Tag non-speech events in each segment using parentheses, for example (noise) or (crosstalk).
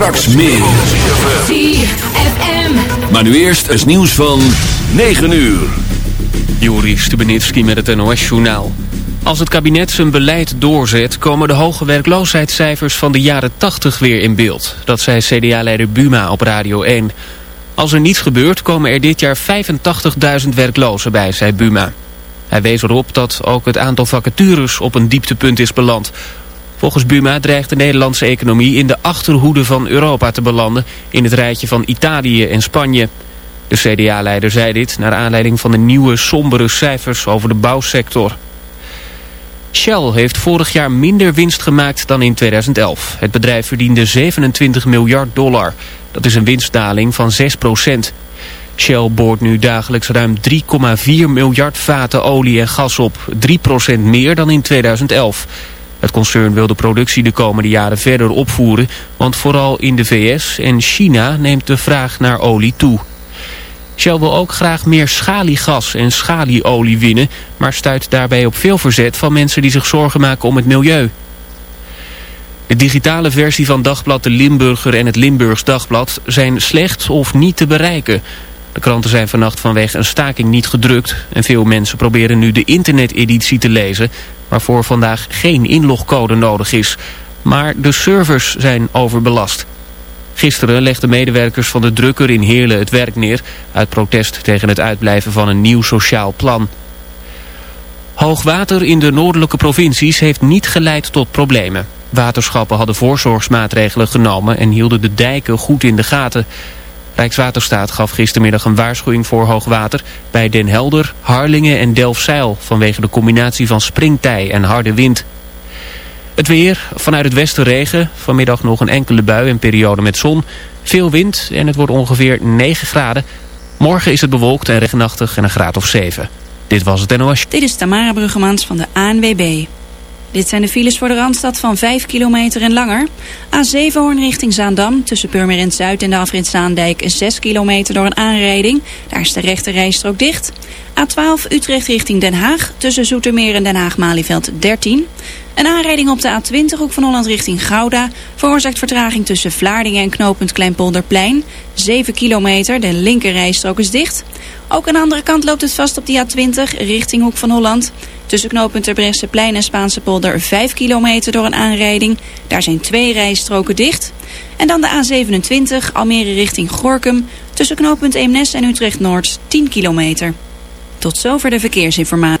Straks meer. ZFM. Maar nu eerst het nieuws van 9 uur. Juri Stubenitski met het NOS-journaal. Als het kabinet zijn beleid doorzet... komen de hoge werkloosheidscijfers van de jaren 80 weer in beeld. Dat zei CDA-leider Buma op Radio 1. Als er niets gebeurt, komen er dit jaar 85.000 werklozen bij, zei Buma. Hij wees erop dat ook het aantal vacatures op een dieptepunt is beland. Volgens Buma dreigt de Nederlandse economie in de achterhoede van Europa te belanden... in het rijtje van Italië en Spanje. De CDA-leider zei dit naar aanleiding van de nieuwe sombere cijfers over de bouwsector. Shell heeft vorig jaar minder winst gemaakt dan in 2011. Het bedrijf verdiende 27 miljard dollar. Dat is een winstdaling van 6 procent. Shell boort nu dagelijks ruim 3,4 miljard vaten olie en gas op. 3 procent meer dan in 2011. Het concern wil de productie de komende jaren verder opvoeren... want vooral in de VS en China neemt de vraag naar olie toe. Shell wil ook graag meer schaliegas en schalieolie winnen... maar stuit daarbij op veel verzet van mensen die zich zorgen maken om het milieu. De digitale versie van Dagblad De Limburger en het Limburgs Dagblad... zijn slecht of niet te bereiken... De kranten zijn vannacht vanwege een staking niet gedrukt... en veel mensen proberen nu de interneteditie te lezen... waarvoor vandaag geen inlogcode nodig is. Maar de servers zijn overbelast. Gisteren legden medewerkers van de drukker in Heerlen het werk neer... uit protest tegen het uitblijven van een nieuw sociaal plan. Hoogwater in de noordelijke provincies heeft niet geleid tot problemen. Waterschappen hadden voorzorgsmaatregelen genomen... en hielden de dijken goed in de gaten... Rijkswaterstaat gaf gistermiddag een waarschuwing voor hoogwater bij Den Helder, Harlingen en Delfzijl vanwege de combinatie van springtij en harde wind. Het weer, vanuit het westen regen, vanmiddag nog een enkele bui en periode met zon, veel wind en het wordt ongeveer 9 graden. Morgen is het bewolkt en regenachtig en een graad of 7. Dit was het NOS. Dit is Tamara Bruggemans van de ANWB. Dit zijn de files voor de Randstad van 5 kilometer en langer. A7 Hoorn richting Zaandam tussen Purmerend Zuid en de afrit Zaandijk 6 kilometer door een aanrijding. Daar is de rechte rijstrook dicht. A12 Utrecht richting Den Haag tussen Zoetermeer en Den Haag-Malieveld 13. Een aanrijding op de A20 Hoek van Holland richting Gouda veroorzaakt vertraging tussen Vlaardingen en knooppunt Kleinpolderplein. 7 kilometer, de linker rijstrook is dicht. Ook aan de andere kant loopt het vast op de A20 richting Hoek van Holland. Tussen knooppunt Terbrechtseplein en Spaanse polder 5 kilometer door een aanrijding. Daar zijn twee rijstroken dicht. En dan de A27 Almere richting Gorkum. Tussen knooppunt Eemnes en Utrecht Noord 10 kilometer. Tot zover de verkeersinformatie.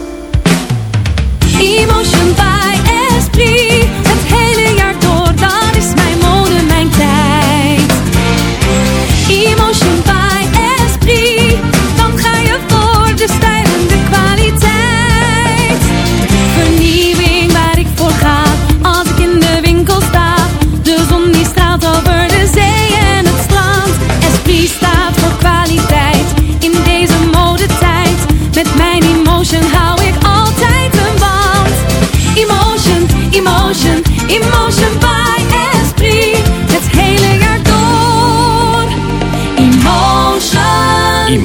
Emotion by Esprit.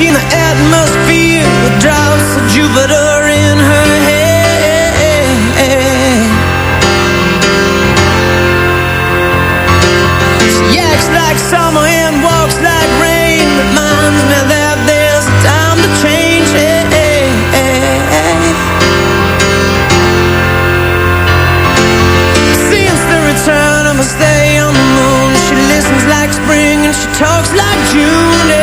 In the atmosphere with drops of Jupiter in her head. She acts like summer and walks like rain, reminds me that there's a time to change. Since the return of a stay on the moon, she listens like spring and she talks like June.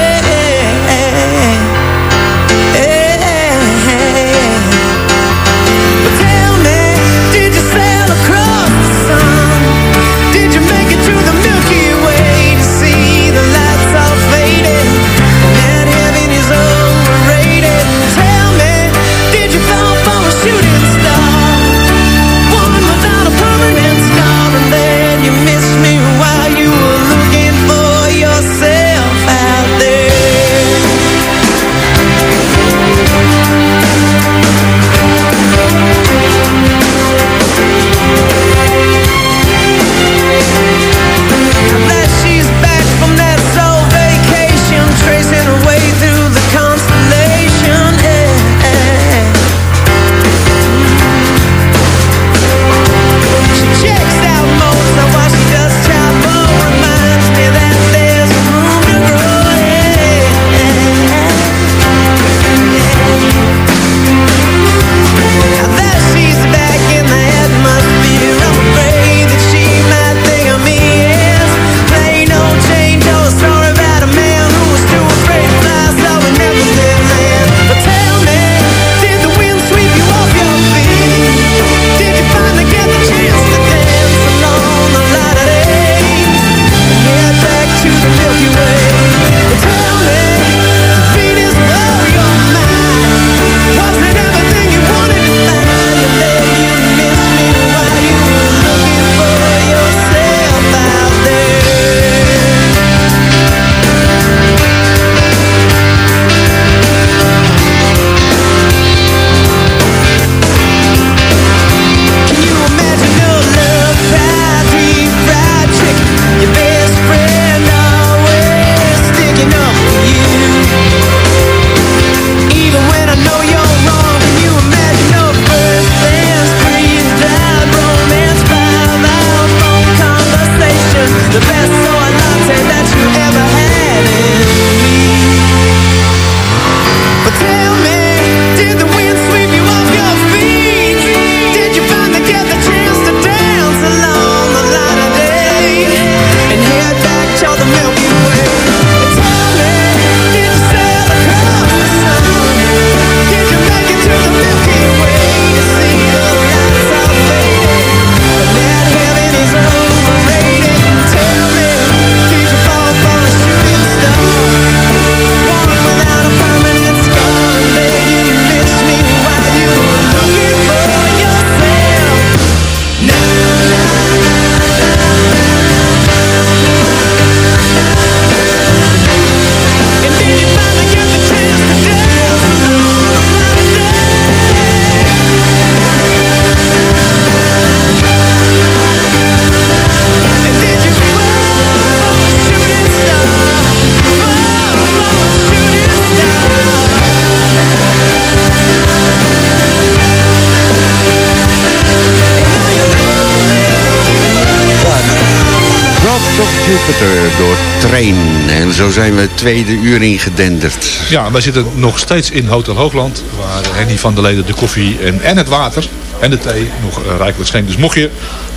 Zijn we het tweede uur ingedenderd. Ja, wij zitten nog steeds in Hotel Hoogland. Waar Henny van der Leden de koffie en, en het water en de thee nog uh, rijkelijk schenkt. Dus mocht je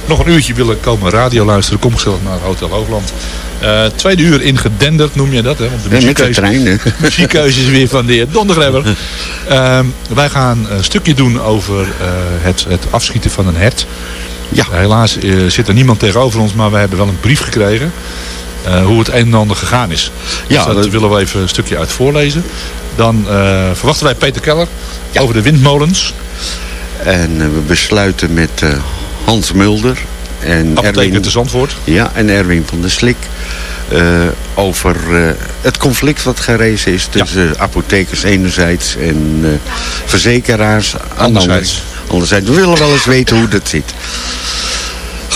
nog een uurtje willen komen radio luisteren, kom gezellig naar Hotel Hoogland. Eh, tweede uur ingedenderd noem je dat, hè? Want de Ja, met de muziekkeuze, (laughs) muziekkeuze is weer van de heer Donderdrebber. (laughs) Ehm, wij gaan een stukje doen over eh, het, het afschieten van een hert. Ja. Helaas eh, zit er niemand tegenover ons, maar we hebben wel een brief gekregen. Eh, hoe het een en ander gegaan is. Ja, dus dat, dat- willen we even een stukje uit voorlezen. Dan eh, verwachten wij Peter Keller over de windmolens. En eh, we besluiten met Hans Mulder en Apotheker te Zandvoort. Ja, en Erwin van der Slik. over het conflict wat gerezen is tussen apothekers enerzijds en verzekeraars Anderzijds. Anderzijds. We willen wel eens weten hoe dat zit.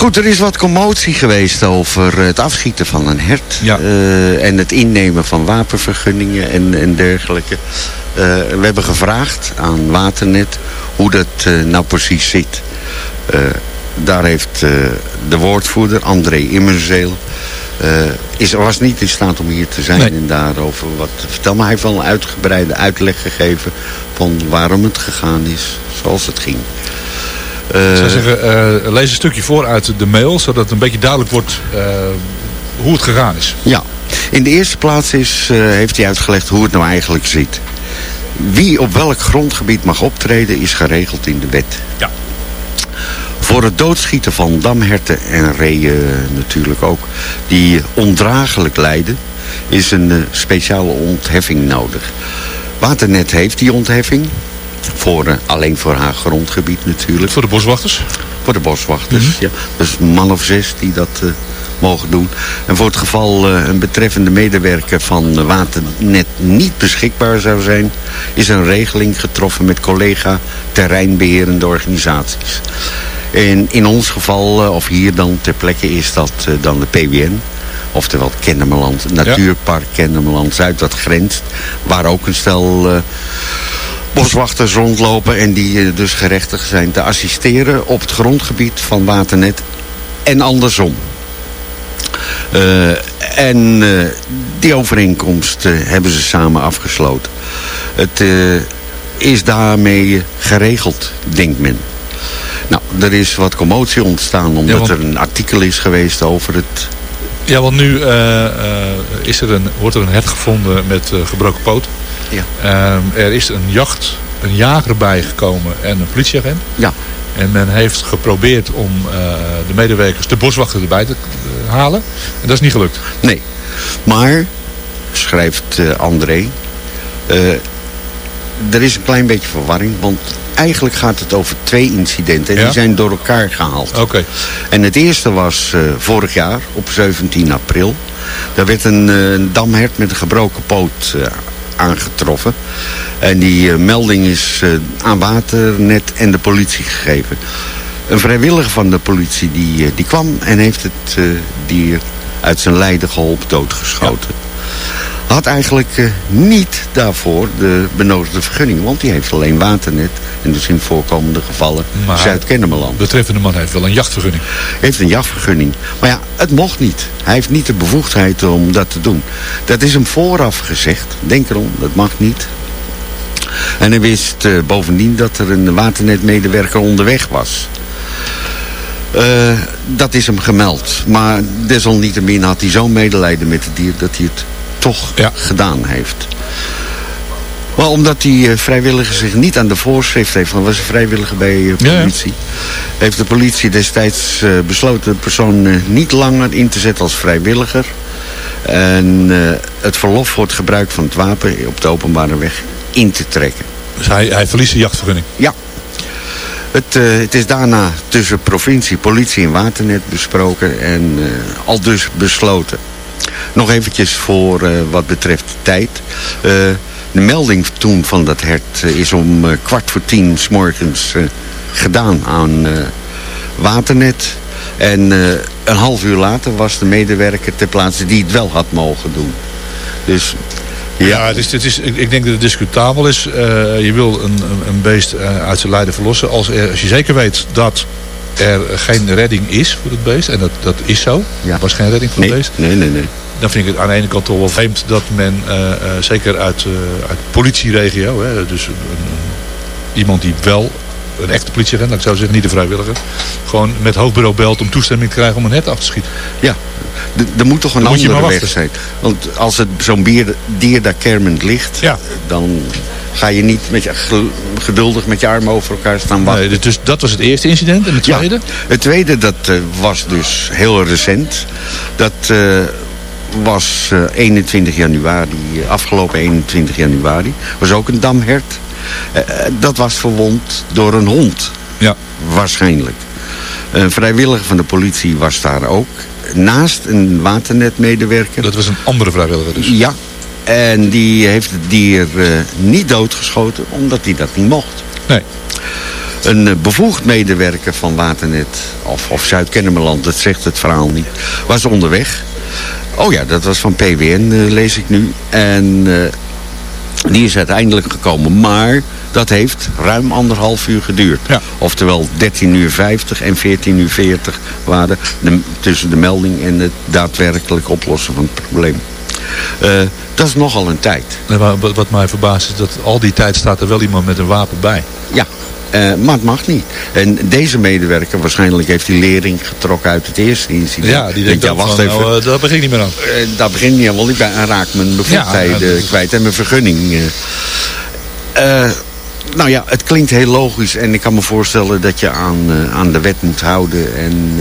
Goed, er is wat commotie geweest over het afschieten van een hert. Ja. eh, en het innemen van wapenvergunningen en, en dergelijke. Eh, we hebben gevraagd aan Waternet hoe dat eh, nou precies zit. Daar heeft de woordvoerder, André Immerzeel... is, was niet in staat om hier te zijn Nee. en daarover wat te vertellen. Maar hij heeft wel een uitgebreide uitleg gegeven van waarom het gegaan is zoals het ging. Eh, Ik zou zeggen, eh, lees een stukje voor uit de mail, zodat een beetje duidelijk wordt eh, hoe het gegaan is. Ja, in de eerste plaats is, heeft hij uitgelegd hoe het nou eigenlijk zit. Wie op welk grondgebied mag optreden is geregeld in de wet. Ja. Voor het doodschieten van damherten en reeën natuurlijk ook, die ondraaglijk lijden, is een speciale ontheffing nodig. Waternet heeft die ontheffing, voor, eh, alleen voor haar grondgebied natuurlijk. Voor de boswachters? Voor de boswachters, ja. Dus een man of zes die dat eh, mogen doen. En voor het geval eh, een betreffende medewerker van Waternet niet beschikbaar zou zijn... is een regeling getroffen met collega terreinbeherende organisaties. En in ons geval, of hier dan ter plekke, is dat dan de PWN. Oftewel het Kennemerland, Natuurpark Kennemerland Zuid, dat grenst. Waar ook een stel... boswachters rondlopen en die eh, dus gerechtigd zijn te assisteren op het grondgebied van Waternet en andersom. Eh, en eh, die overeenkomst hebben ze samen afgesloten. Het is daarmee geregeld, denkt men. Nou, er is wat commotie ontstaan omdat want- er een artikel is geweest over het... Ja, want nu is er een, wordt er een hert gevonden met gebroken poot. Ja. Ehm, er is een jacht, een jager bijgekomen en een politieagent. Ja. En men heeft geprobeerd om eh, de medewerkers, de boswachter erbij te halen. En dat is niet gelukt. Nee, maar, schrijft eh, André, eh, er is een klein beetje verwarring, want eigenlijk gaat het over twee incidenten en Ja? die zijn door elkaar gehaald. Oké. En het eerste was vorig jaar, op 17 april. Daar werd een damhert met een gebroken poot aangetroffen. En die eh, melding is eh, aan Waternet en de politie gegeven. Een vrijwilliger van de politie die, eh, die kwam en heeft het dier uit zijn lijden geholpen doodgeschoten. Had eigenlijk eh, niet daarvoor de benodigde vergunning, want die heeft alleen Waternet. En dus in voorkomende gevallen Zuid-Kennemerland De betreffende man heeft wel een jachtvergunning. heeft een jachtvergunning. Maar ja, het mocht niet. Hij heeft niet de bevoegdheid om dat te doen. Dat is hem vooraf gezegd. Denk erom, dat mag niet. En hij wist eh, bovendien dat er een waternetmedewerker onderweg was. Eh, dat is hem gemeld. Maar desalniettemin had hij zo'n medelijden met het dier dat hij het toch gedaan heeft. Maar omdat die eh, vrijwilliger zich niet aan de voorschrift heeft, want was een vrijwilliger bij eh, Ja, ja. politie, heeft de politie destijds eh, besloten de persoon eh, niet langer in te zetten als vrijwilliger. En eh, het verlof voor het gebruik van het wapen op de openbare weg in te trekken. Dus hij, hij verliest de jachtvergunning. Ja. Het, eh, het is daarna tussen provincie, politie en waternet besproken en eh, al dus besloten. Nog eventjes voor eh, wat betreft de tijd. Eh, de melding toen van dat hert eh, is om kwart voor tien s morgens gedaan aan waternet. En een half uur later was de medewerker ter plaatse die het wel had mogen doen. Dus Ja, het is, het is, ik, denk dat het discutabel is. Je wil een, een, beest uit zijn lijden verlossen. Als, als je zeker weet dat er geen redding is voor het beest. En dat, dat is zo. Er was geen redding voor nee, het beest. nee, nee, nee. Dan vind ik het aan de ene kant toch wel vreemd dat men, eh, eh, zeker uit, eh uit politieregio, hè, dus een, iemand die wel een echte politieagent, ik zo zeggen, niet de vrijwilliger, gewoon met hoofdbureau belt om toestemming te krijgen om een net af te schieten. Ja, er moet toch een Dan andere weg zijn. Want als het zo'n dier daar kermend ligt, dan ga je niet met je, ge- geduldig met je armen over elkaar staan wachten. Nee, dus dat was het eerste incident. En het Ja, tweede? het tweede, dat eh, was dus heel recent. Dat eh, was eh, 21 januari, eh, afgelopen 21 januari. Was ook een damhert. Dat was verwond door een hond. Ja. Waarschijnlijk. Een vrijwilliger van de politie was daar ook. Naast een waternetmedewerker. Dat was een andere vrijwilliger dus? Ja. En die heeft het dier eh, niet doodgeschoten, omdat hij dat niet mocht. Nee. Een eh, bevoegd medewerker van Waternet, of, of Zuid-Kennemerland, dat zegt het verhaal niet, was onderweg. Oh ja, dat was van PWN, eh, lees ik nu. En die is uiteindelijk gekomen, maar dat heeft ruim anderhalf uur geduurd. Oftewel 13 uur 50 en 14 uur 40 waren de, tussen de melding en het daadwerkelijk oplossen van het probleem. Eh, dat is nogal een tijd. Wat, mij verbaast is dat al die tijd staat er wel iemand met een wapen bij. Ja, eh, maar het mag niet. En deze medewerker, waarschijnlijk heeft hij lering getrokken uit het eerste incident. Ja, die denkt ja, wacht van, even. nou, eh, daar begin ik niet meer aan. Eh, daar begin ik niet aan, want ik raak mijn Ja, dat is- kwijt en mijn vergunning. nou ja, het klinkt heel logisch en ik kan me voorstellen dat je aan, aan de wet moet houden en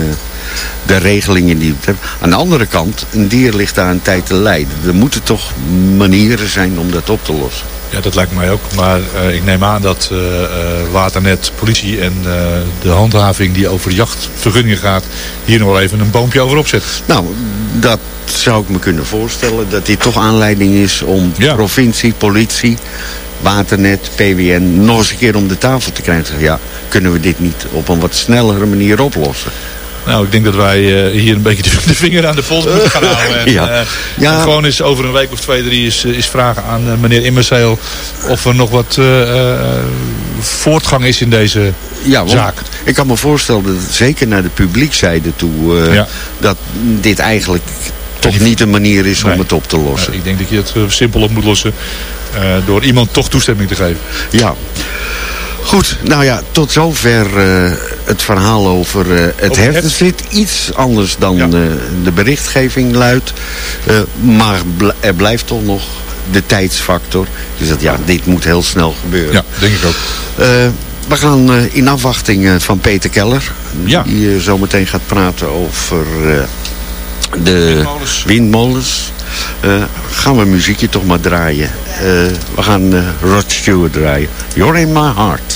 de regelingen die het hebt. Aan de andere kant, een dier ligt daar een tijd te lijden. Er moeten toch manieren zijn om dat op te lossen. Ja, dat lijkt mij ook. Maar eh, ik neem aan dat eh, eh, Waternet, politie en de handhaving die over jachtvergunningen gaat... hier nog wel even een boompje over opzet. Nou, dat zou ik me kunnen voorstellen. Dat dit toch aanleiding is om provincie, politie, waternet, PWN... nog eens een keer om de tafel te krijgen. Zeggen, Ja, kunnen we dit niet op een wat snellere manier oplossen? Nou, ik denk dat wij eh, hier een beetje de, de vinger aan de pols moeten gaan houden. En, (laughs) Ja. eh, Ja. en gewoon eens over een week of twee, drie is, is vragen aan eh, meneer Immerseel... of er nog wat voortgang is in deze Ja, zaak. ik kan me voorstellen dat zeker naar de publiekzijde toe... Ja. dat dit eigenlijk toch niet een manier is om Nee. het op te lossen. Ik denk dat je het simpel op moet lossen door iemand toch toestemming te geven. Ja. Goed, nou ja, tot zover het verhaal over eh, het Over hert. het. Er zit iets anders dan eh, de berichtgeving luidt. Eh, maar bl- er blijft toch nog de tijdsfactor. Dus dat ja, dit moet heel snel gebeuren. Ja, denk ik ook. We gaan in afwachting van Peter Keller. Ja. Die eh, zometeen gaat praten over de windmolens. Eh, gaan we muziekje toch maar draaien. We gaan Rod Stewart draaien. You're in my heart.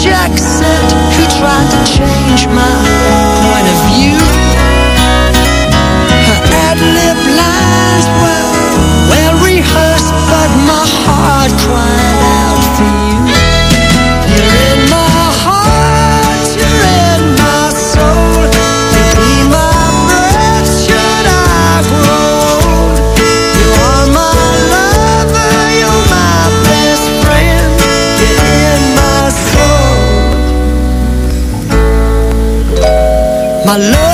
Dutch accent who tried to change my point of view. Her ad lib lines were well rehearsed, but my heart cried My love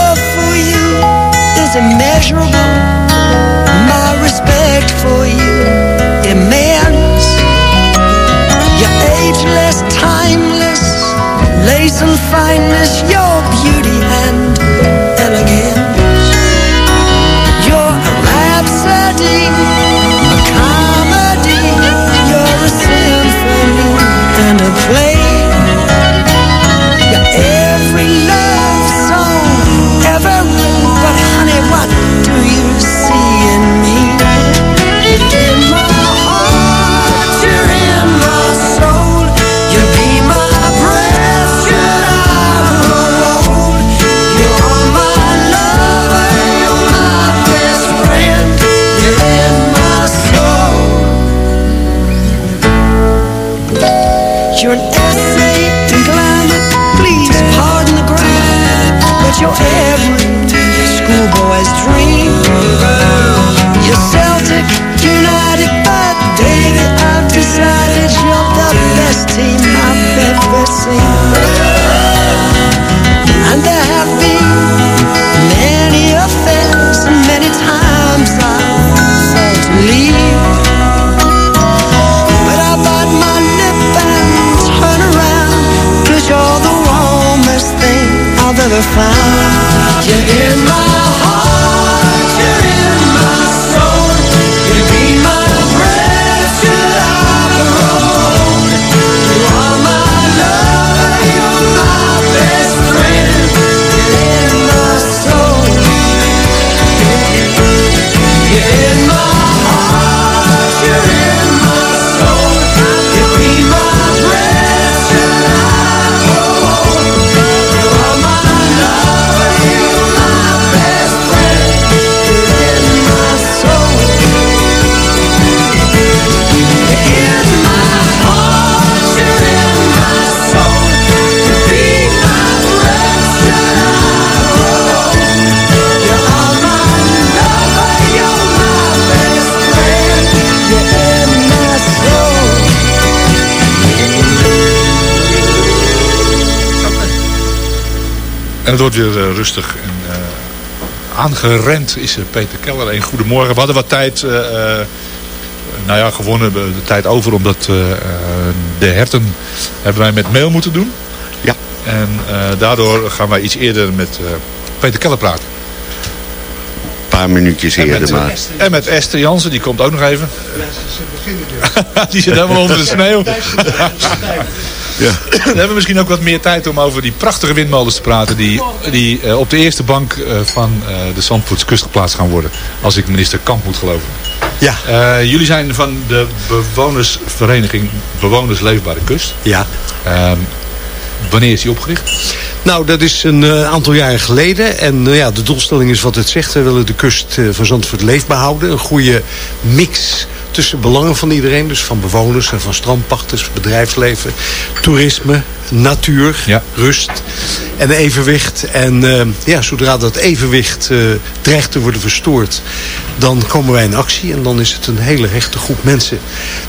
het wordt weer eh, rustig en eh, aangerend is Peter Keller. Een goedemorgen. We hadden wat tijd, eh, eh, nou ja, gewonnen we de tijd over omdat eh, eh, de herten hebben wij met mail moeten doen. Ja. En eh, daardoor gaan wij iets eerder met eh, Peter Keller praten. Een paar minuutjes En met, eerder maar. en met Esther Jansen, die komt ook nog even. (laughs) die zit helemaal onder de sneeuw. Ja. (clears throat) We hebben misschien ook wat meer tijd om over die prachtige windmolens te praten... die, die eh, op de eerste bank eh, van eh, de Zandvoorts kust geplaatst gaan worden. Als ik minister Kamp moet geloven. Ja. Jullie zijn van de bewonersvereniging Bewoners Leefbare Kust. Ja. Ehm, wanneer is die opgericht? Nou, dat is een aantal jaren geleden. En ja, de doelstelling is wat het zegt. We willen de kust van Zandvoort leefbaar houden. Een goede mix tussen belangen van iedereen. Dus van bewoners en van strandpachters, bedrijfsleven, toerisme, natuur, rust en evenwicht. En eh, ja, zodra dat evenwicht eh, dreigt te worden verstoord, dan komen wij in actie. En dan is het een hele hechte groep mensen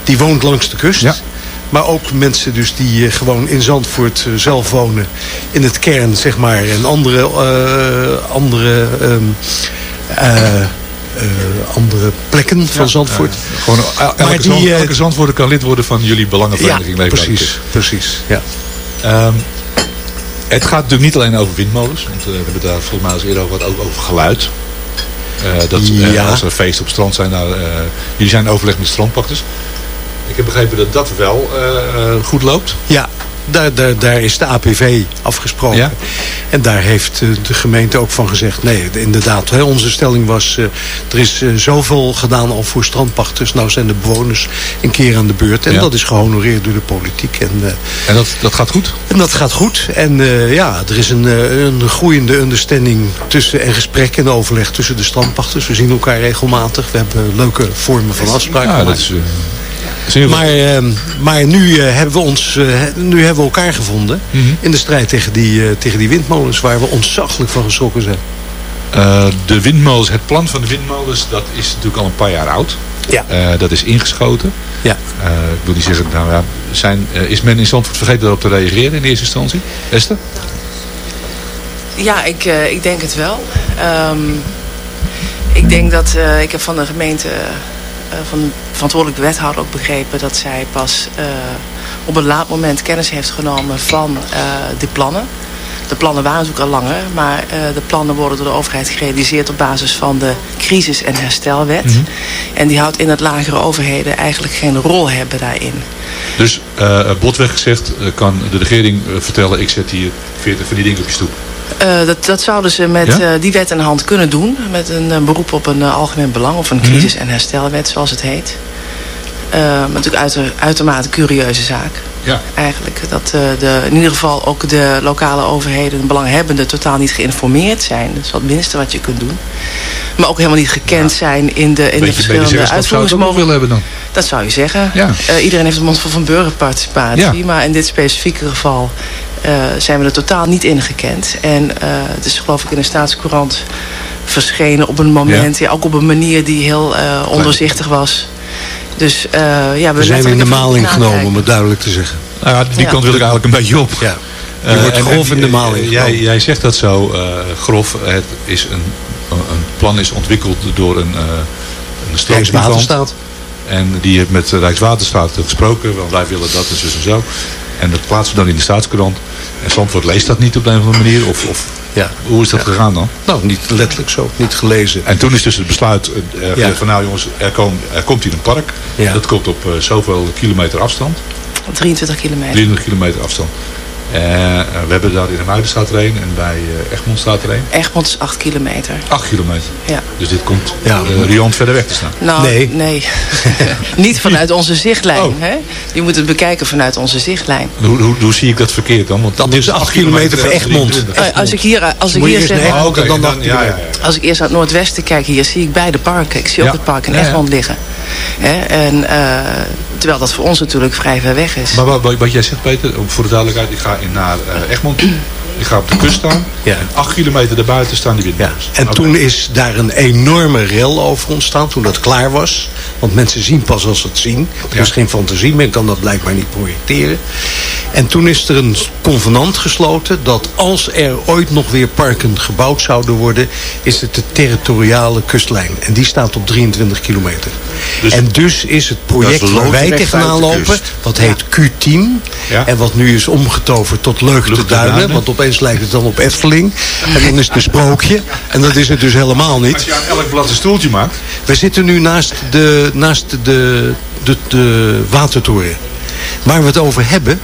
die woont langs de kust. Maar ook mensen dus die eh, gewoon in Zandvoort zelf wonen. In het kern, zeg maar. En andere, andere, ehm, eh, eh, andere plekken van Zandvoort. Eh, gewoon el- elke, die, Zand- eh, elke Zandvoorter kan lid worden van jullie belangenvereniging Ja, precies, precies. Ja. Ehm, het gaat natuurlijk niet alleen over windmolens. Want eh, we hebben daar volgens mij eerder over, wat, ook over geluid. Eh, dat eh, Ja. als er feesten op strand zijn. Nou, eh, jullie zijn overleg met strandpachters. Ik heb begrepen dat dat wel eh, eh, goed loopt. Ja, daar, daar, daar is de APV afgesproken. Ja? En daar heeft eh, de gemeente ook van gezegd... nee, inderdaad, hè, onze stelling was... eh, er is eh, zoveel gedaan al voor strandpachters. Nou zijn de bewoners een keer aan de beurt. En Ja. dat is gehonoreerd door de politiek. En, eh, En dat, dat gaat goed? en dat gaat goed. En eh, ja, er is een, eh, een groeiende understanding tussen, en gesprek en overleg tussen de strandpachters. We zien elkaar regelmatig. We hebben leuke vormen van afspraken. Ja, dat is, Maar, ehm, maar nu, eh, hebben we ons, eh, nu hebben we elkaar gevonden Mhm. in de strijd tegen die, eh, tegen die windmolens waar we ontzaglijk van geschrokken zijn. Eh, de windmolens, het plan van de windmolens, dat is natuurlijk al een paar jaar oud. Ja. Eh, dat is ingeschoten. Ja. Eh, ik wil niet zeggen, nou ja, zijn, is men in Zandvoort vergeten daarop te reageren in eerste instantie? Esther? Ja, ik, eh, ik denk het wel. Ehm, ik denk dat, eh, ik heb van de gemeente, van de verantwoordelijke wethouder ook begrepen dat zij pas eh, op een laat moment kennis heeft genomen van eh die plannen. De plannen waren natuurlijk al langer, maar eh, de plannen worden door de overheid gerealiseerd op basis van de crisis- en herstelwet. Mhm. En die houdt in dat lagere overheden eigenlijk geen rol hebben daarin. Dus eh botweg gezegd eh, kan de regering eh, vertellen, ik zet hier 40 van die dingen op je stoep. Eh, dat, dat zouden ze met Ja? eh, die wet in de hand kunnen doen. Met een eh, beroep op een algemeen belang. Of een Mhm. crisis- en herstelwet, zoals het heet. Natuurlijk uiter, uitermate curieuze zaak. Ja. Eigenlijk. Dat de, in ieder geval ook de lokale overheden, de belanghebbenden, totaal niet geïnformeerd zijn. Dat is wat het minste wat je kunt doen. Maar ook helemaal niet gekend zijn in de, in de verschillende dan. Dat zou je zeggen. Ja. Iedereen heeft een mond vol van burgerparticipatie. Maar in dit specifieke geval zijn we er totaal niet in gekend. En eh, het is geloof ik in de staatscourant verschenen op een moment. Ja. ook op een manier die heel eh, onderzichtig was. Dus eh, ja, we, We zijn in de maling genomen, om het duidelijk te zeggen. Nou ja, die Ja. kant wil ik eigenlijk een beetje op. Ja. Je Eh, wordt grof en, in de eh, maling Jij, jij zegt dat zo eh, grof. Het is een, een plan is ontwikkeld door een, uh, een. Rijkswaterstaat. En die heeft met Rijkswaterstaat gesproken. Want wij willen dat en zo en zo. En dat plaatsen we dan in de staatskrant. En Zandvoort leest dat niet op een of andere manier. Of, of Ja. hoe is dat gegaan dan? Nou, niet letterlijk zo, niet gelezen. En toen is dus het besluit eh, Ja. van nou jongens, er, kom, er komt hier een park. Ja. Dat komt op eh, zoveel kilometer afstand. 23 kilometer. 23 kilometer afstand. Eh, we hebben daar in de Muiden staat er een en bij eh, Egmond staat er een. Egmond is 8 kilometer. 8 kilometer. Ja. Dus dit komt Ja. eh, riant verder weg te staan. Nou, Nee. nee. (laughs) Niet vanuit onze zichtlijn. Oh. Hè? Je moet het bekijken vanuit onze zichtlijn. Hoe, hoe, hoe zie ik dat verkeerd dan? Want Dat is 8 kilometer van Egmond. Eh, Als ik hier, als ik hier eerst zeg, naar Oh, Egmond oké, en dan dan- 8 ja, ja, kilometer. ja. als ik eerst naar het noordwesten kijk, hier zie ik beide parken. Ik zie ook het park in Ja, ja. Egmond liggen. Hè? En, eh, terwijl dat voor ons natuurlijk vrij ver weg is. Maar wat, wat- jij zegt Peter, voor de duidelijkheid, ik ga in naar eh, Egmond. Ik ga op de kust staan. Ja. En 8 kilometer daarbuiten staan die Ja. windmolens. En toen is daar een enorme rel over ontstaan, toen dat klaar was. Want mensen zien pas als ze het zien. Er is Ja. geen fantasie, men kan dat blijkbaar niet projecteren. En toen is er een convenant gesloten dat als er ooit nog weer parken gebouwd zouden worden, is het de territoriale kustlijn. En die staat op 23 kilometer. Dus- en dus is het project is waar wij tegenaan lopen, wat heet Q10. Ja. En wat nu is omgetoverd tot Leugte Luchterduinen. Duinen. Want opeens lijkt het dan op Efteling. En dan is het een sprookje. En dat is het dus helemaal niet. Als je aan elk blad een stoeltje maakt. We zitten nu naast de, naast de, de, de watertoren. Waar we het over hebben,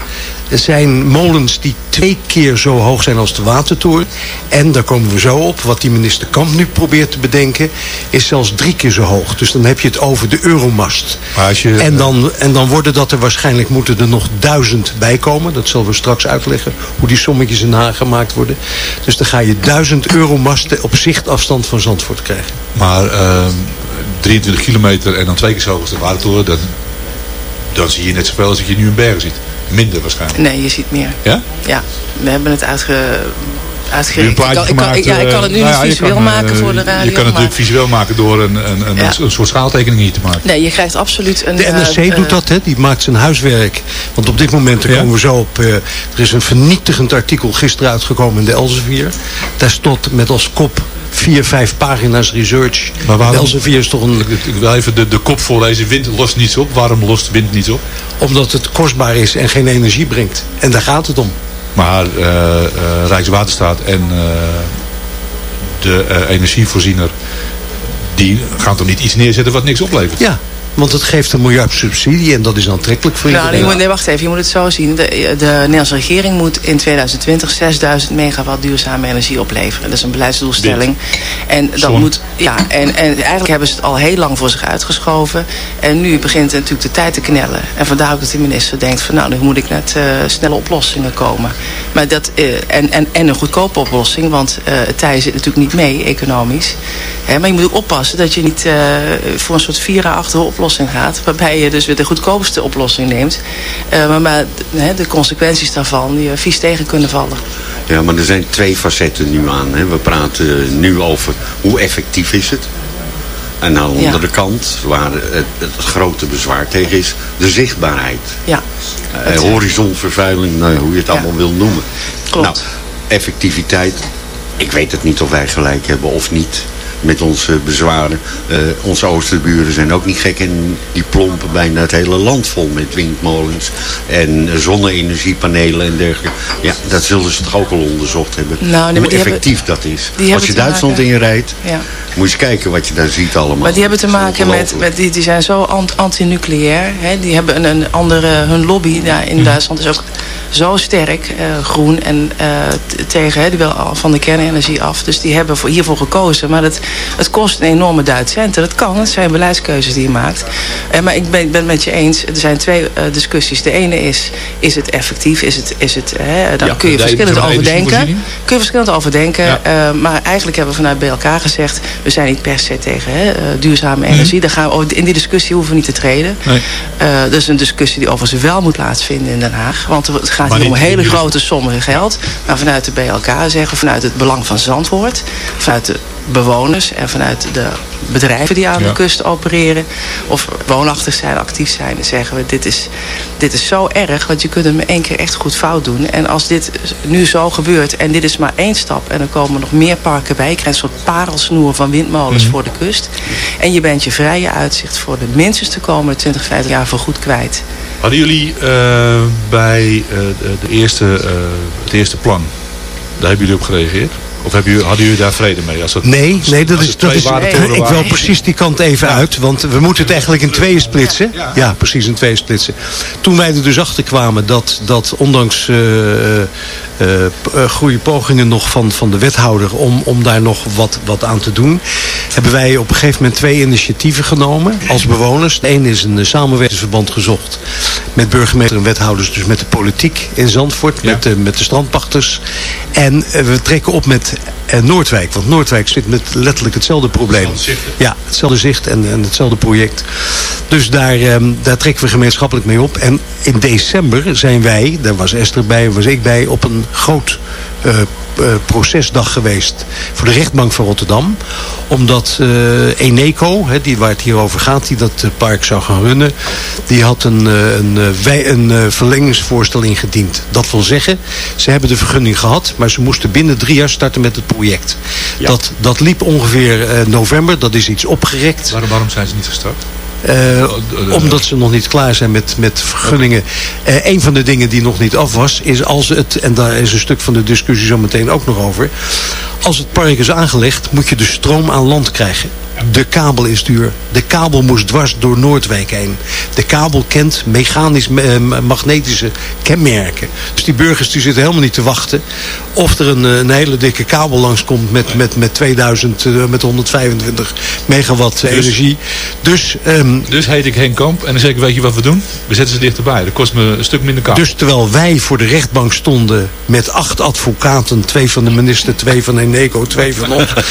zijn molens die twee keer zo hoog zijn als de watertoren. En daar komen we zo op, wat die minister Kamp nu probeert te bedenken, is zelfs drie keer zo hoog. Dus dan heb je het over de Euromast. Je, En dan, en dan worden dat er waarschijnlijk moeten er nog duizend bij komen. Dat zullen we straks uitleggen hoe die sommetjes in Haag gemaakt worden. Dus dan ga je duizend euromasten op zichtafstand van Zandvoort krijgen. Maar ehm, 23 kilometer en dan twee keer zo hoog als de watertoren. Dan, dan zie je net zoveel als dat je nu in Bergen ziet. Minder waarschijnlijk. Nee, je ziet meer. Ja? Ja, we hebben het uitge, Je uitgerekend. een plaatje ik, kan, ik, kan, gemaakt, ik, ja, ik kan het nu eh, niet nou ja, visueel kan, maken eh, voor de radio. Je kan het natuurlijk visueel maken door een, een, een, Ja. een soort schaaltekening hier te maken. Nee, je krijgt absoluut een... De NRC eh, doet dat, hè? die maakt zijn huiswerk. Want op dit moment, daar komen we zo op... er is een vernietigend artikel gisteren uitgekomen in de Elsevier. Daar stond met als kop vier, vijf pagina's research. Maar waarom- De Elsevier is toch een... Ik, ik wil even de, de kop voorlezen. Wind lost niets op. Waarom lost wind niets op? Omdat het kostbaar is en geen energie brengt. En daar gaat het om. Maar eh, eh, Rijkswaterstaat en eh, de energievoorziener... die gaan toch niet iets neerzetten wat niks oplevert? Ja, want het geeft een miljard subsidie en dat is aantrekkelijk voor Nou, iedereen. nee, nee, wacht even. Je moet het zo zien. De, de Nederlandse regering moet in 2020 6000 megawatt duurzame energie opleveren. Dat is een beleidsdoelstelling. En dat Zon. moet, ja, en, en eigenlijk hebben ze het al heel lang voor zich uitgeschoven. En nu begint natuurlijk de tijd te knellen. En vandaar ook dat de minister denkt van nou, nu moet ik met eh, snelle oplossingen komen. Maar dat, eh, en, en, en een goedkope oplossing, want eh het tij zit natuurlijk niet mee economisch. Hè, maar je moet ook oppassen dat je niet eh, voor een soort vier-achtige oplossing gaat. Waarbij je dus weer de goedkoopste oplossing neemt. Eh, maar maar de consequenties daarvan die vies tegen kunnen vallen. Ja, maar er zijn twee facetten nu aan. Hè. We praten nu over hoe effectief is het. En aan de Ja. andere kant, waar het, het grote bezwaar tegen is, de zichtbaarheid. Ja, Eh, horizonvervuiling, nou, hoe je het Ja. allemaal wil noemen. Klopt. Nou, effectiviteit. Ik weet het niet of wij gelijk hebben of niet met onze bezwaren. Eh, onze oosterburen zijn ook niet gek en die plompen bijna het hele land vol met windmolens en zonne-energiepanelen en dergelijke. Ja, dat zullen ze toch ook al onderzocht hebben. Nou, nee, hoe hebben- effectief dat is. Als je Duitsland maken- inrijdt, ja. moet je eens kijken wat je daar ziet allemaal. Maar die hebben te maken met, met die, die zijn zo ant- anti-nucleair. Die hebben een, een andere, hun lobby daar in Duitsland is ook zo sterk, eh, groen en eh, tegen, hè, die wil al van de kernenergie af. Dus die hebben voor, hiervoor gekozen. Maar dat, het kost een enorme Duits centen. Dat kan, het zijn beleidskeuzes die je maakt. Eh, maar ik ben, het met je eens, er zijn twee eh, discussies. De ene is, is het effectief? Is het, is het, hè, dan Ja, kun je verschillend over denken. Kun je verschillend over denken. Ja. eh, maar eigenlijk hebben we vanuit BLK gezegd... we zijn niet per se tegen hè, eh, duurzame energie. Daar gaan we, over- in die discussie hoeven we niet te treden. Nee. Eh, dat is een discussie die overigens wel moet plaatsvinden in Den Haag. Want het gaat Maar hier om hele grote sommen geld. Maar vanuit de BLK zeggen vanuit het belang van Zandvoort... vanuit de bewoners en vanuit de bedrijven die aan Ja. de kust opereren. Of woonachtig zijn, actief zijn. Dan zeggen we, dit is, dit is zo erg, want je kunt hem één keer echt goed fout doen. En als dit nu zo gebeurt en dit is maar één stap... en er komen nog meer parken bij. Je krijgt een soort parelsnoer van windmolens Mhm. voor de kust. En je bent je vrije uitzicht voor de minstens de komende 20, 50 jaar voor goed kwijt. Hadden jullie eh, bij eh, de, de eerste, eh, het eerste plan, daar hebben jullie op gereageerd? Of hebben jullie, hadden jullie daar vrede mee? Als het, Nee, nee, dat is, dat is ik wil precies die kant even uit. Want we moeten het eigenlijk in tweeën splitsen. Ja, precies in tweeën splitsen. Toen wij er dus achter kwamen dat, dat ondanks eh, goede pogingen nog van, van de wethouder om, om daar nog wat, wat aan te doen, hebben wij op een gegeven moment twee initiatieven genomen als bewoners. De ene is een samenwerkingsverband gezocht met burgemeester en wethouders, dus met de politiek in Zandvoort, met, de, met de strandpachters. En we trekken op met eh, Noordwijk, want Noordwijk zit met letterlijk hetzelfde probleem. Ja, hetzelfde zicht en, en hetzelfde project. Dus daar, ehm, daar trekken we gemeenschappelijk mee op. En in december zijn wij, daar was Esther bij, was ik bij, op een groot procesdag geweest voor de rechtbank van Rotterdam. Omdat eh, Eneco, hè, die, waar het hier over gaat, die dat eh, park zou gaan runnen, die had een, eh, een, eh, wij- een eh, verlengingsvoorstel ingediend. Dat wil zeggen, ze hebben de vergunning gehad, maar ze moesten binnen drie jaar starten met het project. Dat, dat liep ongeveer eh, november, dat is iets opgerekt. Waarom, waarom zijn ze niet gestart? Eh, omdat ze nog niet klaar zijn met, met vergunningen. Eh, een van de dingen die nog niet af was, is als het, en daar is een stuk van de discussie zo meteen ook nog over. Als het park is aangelegd, moet je de stroom aan land krijgen. De kabel is duur. De kabel moest dwars door Noordwijk heen. De kabel kent mechanisch eh, magnetische kenmerken. Dus die burgers die zitten helemaal niet te wachten of er een, een hele dikke kabel langskomt met, met, met 2000, eh, met 125 megawatt energie. Dus, ehm, Dus heet ik Henk Kamp en dan zeg ik, weet je wat we doen? We zetten ze dichterbij. Dat kost me een stuk minder kabel. Dus terwijl wij voor de rechtbank stonden met acht advocaten, twee van de minister, twee van Eneco, twee van ons. (laughs)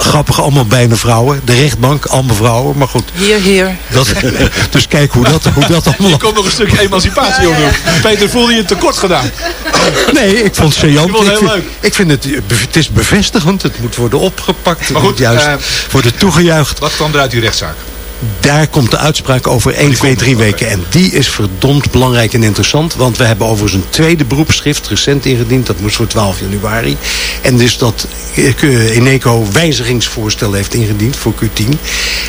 Grappig, allemaal bijna vrouwen. De rechtbank, allemaal vrouwen, maar goed. Hier, hier. Dat, (laughs) dus kijk hoe dat, hoe dat allemaal... Je komt nog een stuk emancipatie om doen. Peter, voelde je tekort gedaan? Nee, ik vond het. Ik het heel vind, leuk. ik vind het, het is bevestigend, het moet worden opgepakt, het Maar moet goed, juist eh, worden toegejuicht. Wat kwam er uit die rechtszaak? Daar komt de uitspraak over 1, 2, 3 weken. En die is verdomd belangrijk en interessant. Want we hebben overigens een tweede beroepsschrift recent ingediend. Dat moest voor 12 januari. En dus dat eh, Eneco wijzigingsvoorstel heeft ingediend voor Q10.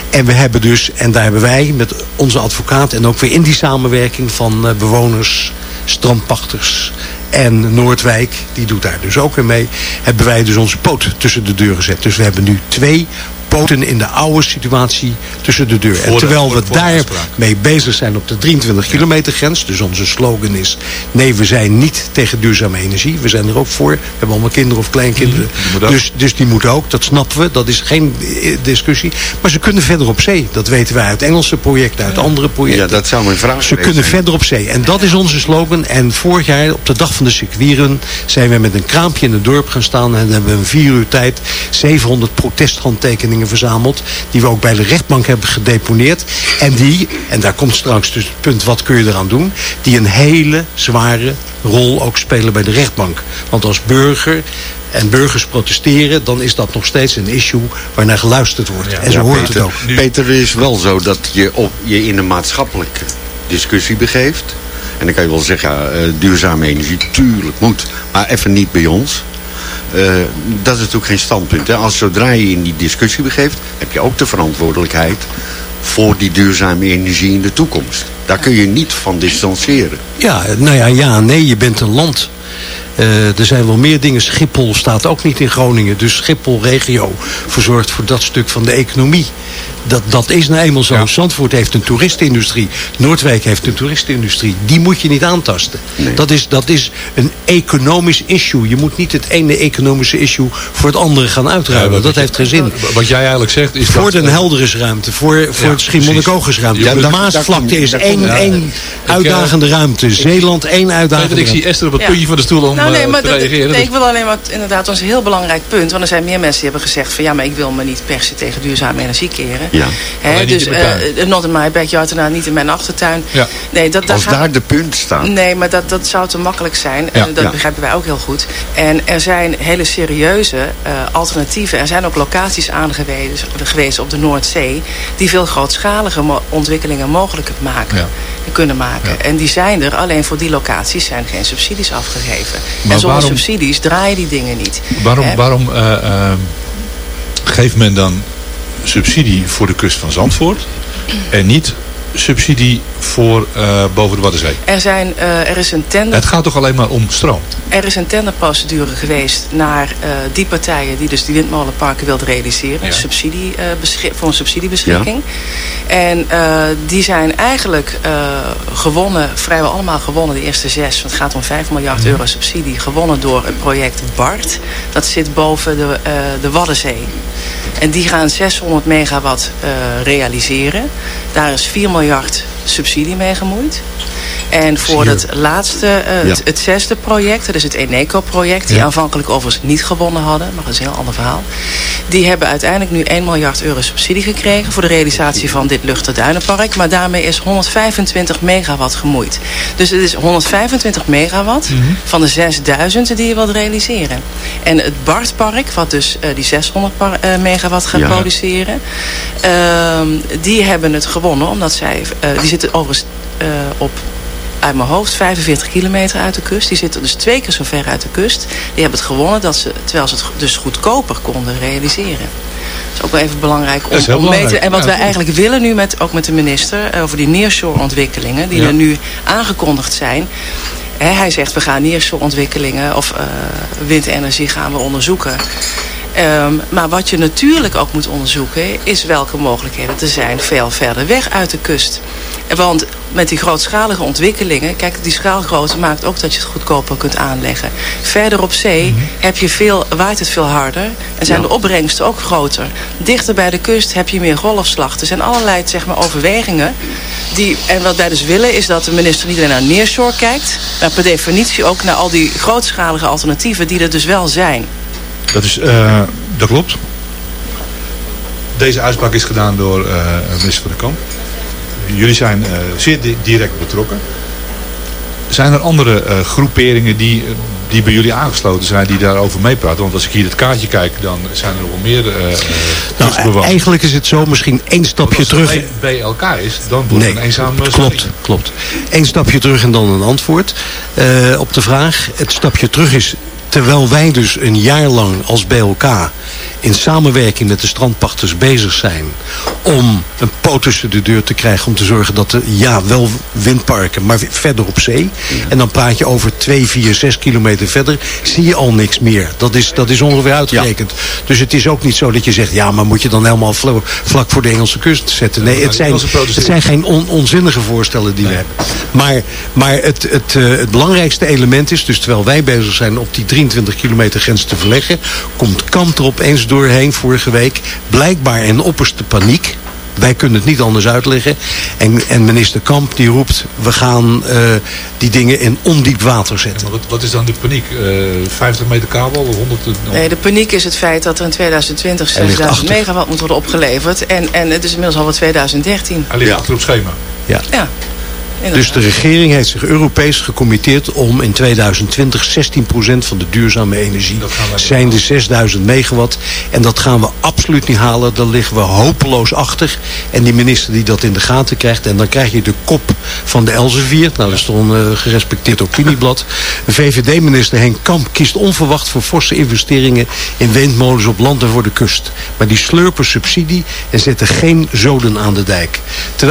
En we hebben dus, en daar hebben wij met onze advocaat... en ook weer in die samenwerking van eh, bewoners, strandpachters en Noordwijk, die doet daar dus ook weer mee... hebben wij dus onze poot tussen de deur gezet. Dus we hebben nu twee poten in de oude situatie tussen de deur. En terwijl we daar mee bezig zijn op de 23 kilometer grens. Dus onze slogan is, nee we zijn niet tegen duurzame energie. We zijn er ook voor. We hebben allemaal kinderen of kleinkinderen. ook. Dus, dus die moeten ook, dat snappen we. Dat is geen eh, discussie. Maar ze kunnen verder op zee. Dat weten wij uit Engelse projecten, uit andere projecten. Ja, dat zou mijn vraag Ze geweest kunnen zijn. verder op zee. En dat is onze slogan. En vorig jaar, op de dag van de circuitrun, zijn we met een kraampje in het dorp gaan staan. En hebben we in vier uur tijd 700 protesthandtekeningen verzameld. Die we ook bij de rechtbank hebben gedeponeerd. En die, en daar komt straks dus het punt, wat kun je eraan doen? Die een hele zware rol ook spelen bij de rechtbank. Want als burger en burgers protesteren, dan is dat nog steeds een issue waarnaar geluisterd wordt. en zo Ja, hoort Peter, het ook. Peter, het is wel zo dat je op, je in een maatschappelijke discussie begeeft. En dan kan je wel zeggen, ja, eh, duurzame energie, tuurlijk moet. Maar even niet bij ons. Eh, dat is natuurlijk geen standpunt. Hè. Als zodra je in die discussie begeeft, heb je ook de verantwoordelijkheid voor die duurzame energie in de toekomst. Daar kun je niet van distancieren. Ja, nou ja, ja, nee, je bent een land. Eh, er zijn wel meer dingen. Schiphol staat ook niet in Groningen. Dus Schiphol regio verzorgt voor dat stuk van de economie. Dat, dat is nou eenmaal zo. Zandvoort heeft een toeristenindustrie. Noordwijk heeft een toeristenindustrie. Die moet je niet aantasten. Dat, is, dat is een economisch issue. Je moet niet het ene economische issue voor het andere gaan uitruilen. wat- dat heeft geen zin. Wat jij eigenlijk zegt is Voor dat... Den eh, Helderisruimte, voor, voor Ja, het Schiermonnikoogensruimte. precies. de Ja, daar- Maasvlakte is één, één Ja. uitdagende ruimte. Zeeland één uitdagende Peter, ik zie ruimte. Esther op het puntje van de stoel om, Nou eh, nee, maar te dat- reageren. nee, dus- ik wil alleen maar inderdaad, dat is een heel belangrijk punt. Want er zijn meer mensen die hebben gezegd van ja, maar ik wil me niet per se tegen duurzame energie keren. Ja. Dus in eh, not in my backyard en nou, niet in mijn achtertuin. Ja. Nee, dat, Als gaat- daar de punt staat. Nee, maar dat, dat zou te makkelijk zijn. Ja. En dat Ja. begrijpen wij ook heel goed. En er zijn hele serieuze eh, alternatieven. Er zijn ook locaties aangewezen geweest op de Noordzee... die veel grootschalige mo- ontwikkelingen mogelijk maken. Ja. Kunnen maken. Ja. En die zijn er. Alleen voor die locaties zijn geen subsidies afgegeven. Maar en zonder waarom- subsidies draaien die dingen niet. Waarom, waarom eh, eh, geeft men dan subsidie voor de kust van Zandvoort en niet subsidie voor eh, boven de Waddenzee? Er, zijn, eh, er is een tender Het gaat toch alleen maar om stroom? Er is een tenderprocedure geweest naar eh, die partijen die dus die windmolenparken wilden realiseren. Ja. Een subsidie, voor een subsidiebeschikking. En die zijn eigenlijk gewonnen, vrijwel allemaal gewonnen, de eerste zes. Want het gaat om 5 miljard Mhm. euro subsidie. Gewonnen door het project BART. Dat zit boven de, de Waddenzee. En die gaan 600 megawatt realiseren. Daar is 4 miljard hart subsidie mee gemoeid. En voor je. het laatste, eh, het, Ja. het zesde project, dat is het Eneco-project, die Ja. aanvankelijk overigens niet gewonnen hadden, maar dat is een heel ander verhaal. Die hebben uiteindelijk nu 1 miljard euro subsidie gekregen voor de realisatie van dit Luchterduinenpark. Maar daarmee is 125 megawatt gemoeid. Dus het is 125 megawatt Mhm. van de 6000 die je wilt realiseren. En het Bartpark, wat dus eh, die 600 par- eh, megawatt gaat Ja. produceren, ehm, die hebben het gewonnen omdat zij, eh, die zitten overigens eh, op uit mijn hoofd 45 kilometer uit de kust. Die zitten dus twee keer zo ver uit de kust. Die hebben het gewonnen dat ze, terwijl ze het dus goedkoper konden realiseren. Dat is ook wel even belangrijk om, om mee te... belangrijk. En wat Ja, wij eigenlijk willen nu, met, ook met de minister... eh, over die nearshore ontwikkelingen die Ja. er nu aangekondigd zijn... Hij zegt, we gaan nearshore ontwikkelingen of eh, windenergie gaan we onderzoeken. Ehm, maar wat je natuurlijk ook moet onderzoeken... is welke mogelijkheden er zijn veel verder weg uit de kust. Want met die grootschalige ontwikkelingen... kijk, die schaalgrootte maakt ook dat je het goedkoper kunt aanleggen. Verder op zee heb je veel, waait het veel harder... en zijn Ja. de opbrengsten ook groter. Dichter bij de kust heb je meer golfslag. Er zijn allerlei zeg maar, overwegingen... Die, en wat wij dus willen is dat de minister niet alleen naar nearshore kijkt... maar per definitie ook naar al die grootschalige alternatieven... die er dus wel zijn. Dat, is, eh, dat klopt. Deze uitspraak is gedaan door eh, minister van de Kamp. Jullie zijn eh, zeer di- direct betrokken. Zijn er andere groeperingen die, die bij jullie aangesloten zijn die daarover meepraten? Want als ik hier het kaartje kijk, dan zijn er nog wel meer eh, Nou, eigenlijk is het zo, misschien één stapje Want als terug. het bij elkaar is, dan wordt het een eenzaam klopt, klopt. Eén stapje terug en dan een antwoord op de vraag. Het stapje terug is, terwijl wij dus een jaar lang als BLK in samenwerking met de strandpachters bezig zijn om een poot tussen de deur te krijgen om te zorgen dat er, ja, wel windparken, maar verder op zee. En dan praat je over 2, 4, 6 kilometer verder, zie je al niks meer. Dat is, dat is ongeveer uitgerekend. Dus het is ook niet zo dat je zegt, ja, maar moet je dan helemaal vlak voor de Engelse kust zetten. Nee, het zijn, het zijn geen on- onzinnige voorstellen die we hebben. Maar, maar het, het, eh, het belangrijkste element is, dus terwijl wij bezig zijn op die 23 kilometer grens te verleggen, komt Kamp er opeens doorheen vorige week. Blijkbaar in opperste paniek. Wij kunnen het niet anders uitleggen. En, en minister Kamp die roept, we gaan eh, die dingen in ondiep water zetten. Maar wat, wat is dan de paniek? Eh 50 meter kabel? 100? eh, Nee, de paniek is het feit dat er in 2020 Hij ligt 6000 achter. megawatt moet worden opgeleverd. En, en het is inmiddels alweer 2013. Hij ligt achter op schema. Ja. Ja. Dus de regering heeft zich Europees gecommitteerd om in 2020 16% van de duurzame energie zijn de 6000 megawatt. En dat gaan we absoluut niet halen. Daar liggen we hopeloos achter. En die minister die dat in de gaten krijgt. En dan krijg je de kop van de Elsevier. Nou, dat is toch een eh, gerespecteerd opinieblad. VVD-minister Henk Kamp kiest onverwacht voor forse investeringen in windmolens op land en voor de kust. Maar die slurpen subsidie en zetten geen zoden aan de dijk.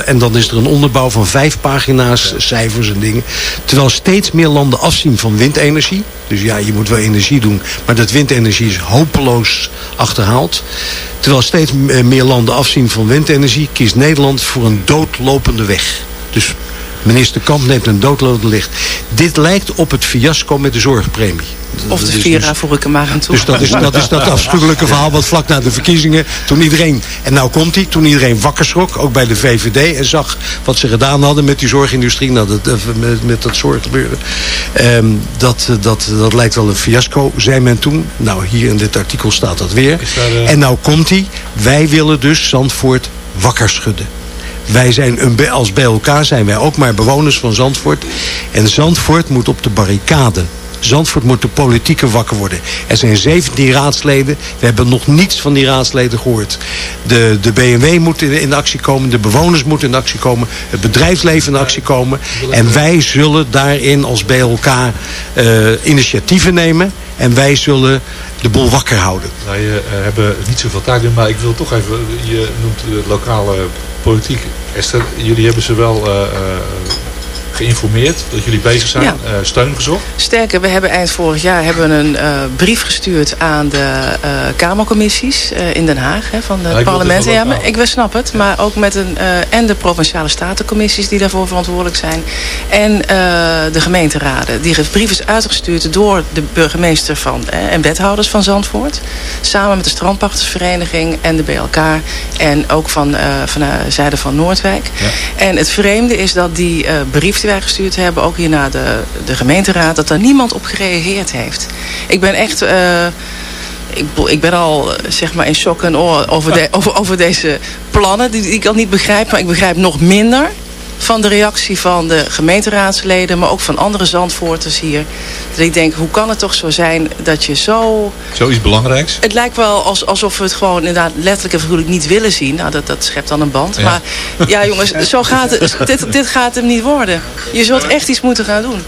En dan is er een onderbouw van vijf pagina's, cijfers en dingen. Terwijl steeds meer landen afzien van windenergie. Dus ja, je moet wel energie doen. Maar dat windenergie is hopeloos achterhaald. Terwijl steeds meer landen afzien van windenergie... kiest Nederland voor een doodlopende weg. Dus Minister Kamp neemt een doodlopend licht. Dit lijkt op het fiasco met de zorgpremie. Of de Dat is Vira, dus- voer ik er maar aan toe. dus dat is, dat is dat afschuwelijke verhaal wat vlak na de verkiezingen... toen iedereen, en nou komt hij, toen iedereen wakker schrok... ook bij de VVD en zag wat ze gedaan hadden met die zorgindustrie... Nou, dat, eh, met, met dat zorggebeuren. Ehm, dat, eh, dat, dat lijkt wel een fiasco, zei men toen. Nou, hier in dit artikel staat dat weer. daar, eh, En nou komt hij. Wij willen dus Zandvoort wakker schudden. Wij zijn een, als bij elkaar zijn wij ook maar bewoners van Zandvoort. En Zandvoort moet op de barricade. Zandvoort moet de politieke wakker worden. Er zijn 17 raadsleden. We hebben nog niets van die raadsleden gehoord. De, de BMW moet in, actie komen. De bewoners moeten in actie komen. Het bedrijfsleven in actie komen. En wij zullen daarin als elkaar eh, initiatieven nemen. En wij zullen de boel wakker houden. Wij eh, hebben niet zoveel tijd meer, maar ik wil toch even, je noemt de lokale politiek. Esther, jullie hebben ze wel eh, eh, geïnformeerd dat jullie bezig zijn, Ja. eh, steun gezocht. Sterker, we hebben eind vorig jaar hebben we een eh, brief gestuurd aan de eh, Kamercommissies in Den Haag hè, van de Ja, parlementen. Ja, maar ik snap het, maar ook met een en de provinciale statencommissies die daarvoor verantwoordelijk zijn en de gemeenteraden. Die brief is uitgestuurd door de burgemeester van en wethouders van Zandvoort, samen met de strandpachtersvereniging en de BLK en ook van van de zijde van Noordwijk. En het vreemde is dat die brief die wij gestuurd hebben, ook hier naar de, de gemeenteraad, dat daar niemand op gereageerd heeft. Ik ben echt. eh, ik, ik ben al eh, zeg maar in shock en oor over, de, (laughs) over, over deze plannen die ik al niet begrijp. Maar ik begrijp nog minder van de reactie van de gemeenteraadsleden, maar ook van andere zandvoorters hier. Dat ik denk, hoe kan het toch zo zijn dat je zo Zoiets belangrijks. het lijkt wel als, alsof we het gewoon inderdaad letterlijk en figuurlijk niet willen zien. Nou, dat, dat schept dan een band. Ja. Maar ja, jongens, (laughs) zo gaat het, dit, dit gaat hem niet worden. Je zult echt iets moeten gaan doen.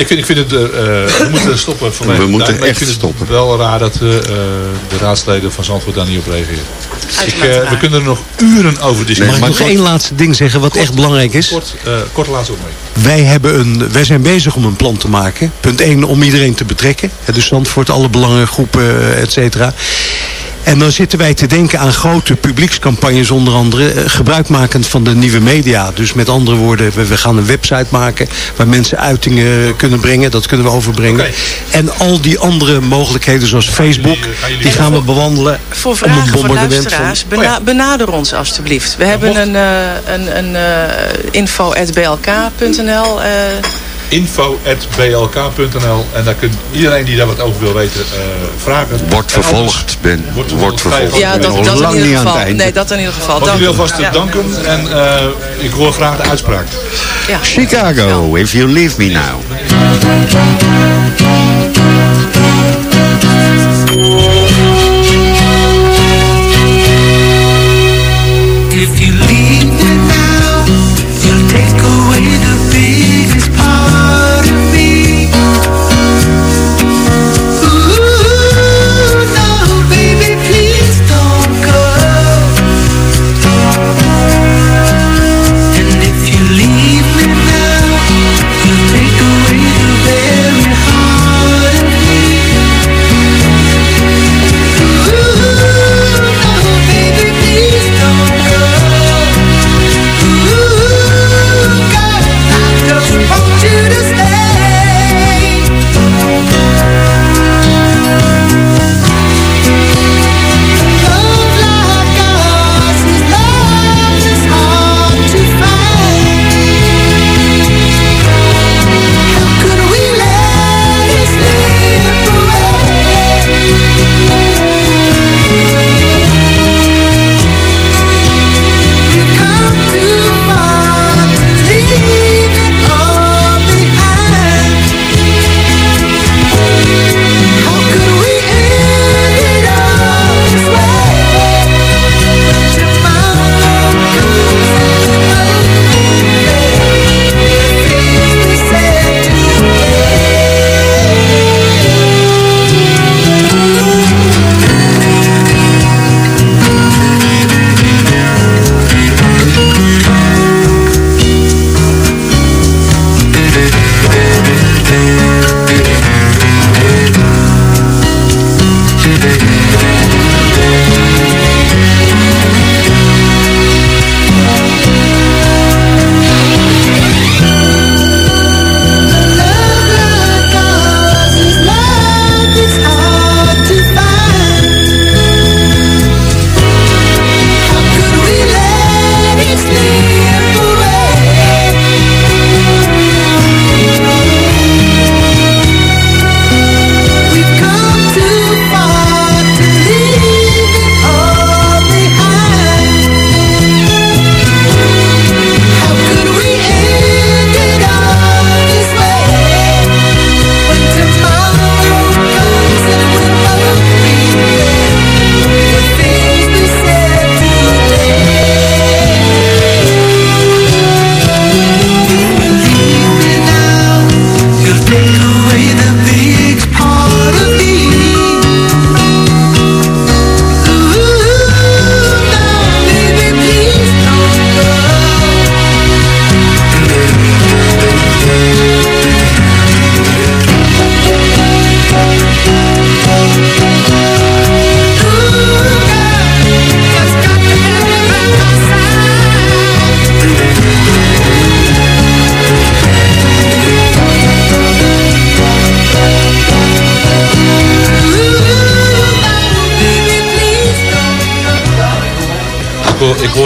Ik vind, ik vind het, eh, eh, we moeten stoppen vanwege We moeten tijd, echt ik vind stoppen. het wel raar dat eh, eh, de raadsleden van Zandvoort daar niet op reageren. Ik, eh, we kunnen er nog uren over Mag discussiëren. ik nog één laatste ding zeggen wat echt belangrijk is? Kort, eh, kort laatste opmerking. Wij, hebben een, wij zijn bezig om een plan te maken. Punt 1, om iedereen te betrekken. Hè, Dus Zandvoort, alle belangengroepen, et cetera. En dan zitten wij te denken aan grote publiekscampagnes, onder andere eh, gebruikmakend van de nieuwe media. Dus met andere woorden, we, we gaan een website maken waar mensen uitingen kunnen brengen. Dat kunnen we overbrengen. En al die andere mogelijkheden zoals Facebook, jullie- gaan jullie- die gaan we bewandelen. Voor vragen een van bombardement luisteraars, van- bena- Oh benader ons alstublieft. We hebben mocht- een, eh een, een eh, info.blk.nl. eh info.blk.nl en daar kunt iedereen die daar wat over wil weten eh, vragen. Wordt vervolgd, Ben. Wordt Wordt vervolgd. ja, Ik ben dat, dat lang in niet ieder aan het geval. Nee, dat in ieder geval. Dank jullie u. alvast Ja. danken en eh, ik hoor graag de uitspraak. Ja. Chicago, if you leave me now.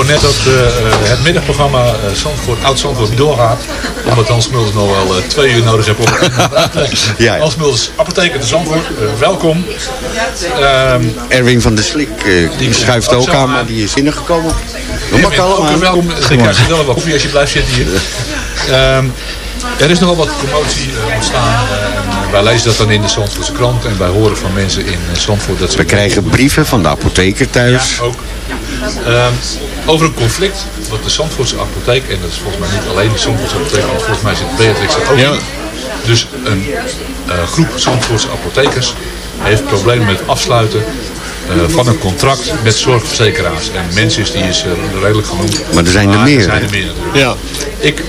Hoor, net dat eh, eh, het middagprogramma eh, Zandvoort, Oud Zandvoort niet doorgaat. Omdat Hans Mulders nog wel twee uur nodig heeft om. (laughs) Ja, ja. Hans Mulders, apotheker de Zandvoort, welkom. Ehm, Erwin van der Slik die schuift ook aan, maar die is binnengekomen. Ook weer allemaal. welkom. Ik krijg je wel wat koffie als je blijft zitten hier. Ehm, er is nogal wat commotie eh, ontstaan. en wij lezen dat dan in de Zandvoortse krant. En wij horen van mensen in Zandvoort dat ze... We krijgen brieven van de apotheker thuis. Ja, ook. Ehm, over een conflict wat de Zandvoortse apotheek, en dat is volgens mij niet alleen de Zandvoortse apotheek, want volgens mij zit Beatrix er ook Ja. in. Dus een eh, groep Zandvoortse apothekers heeft problemen met afsluiten eh, van een contract met zorgverzekeraars. En Mensis die is eh, redelijk genoemd. Maar er zijn er meer, Er zijn er meer natuurlijk. Ja. Ik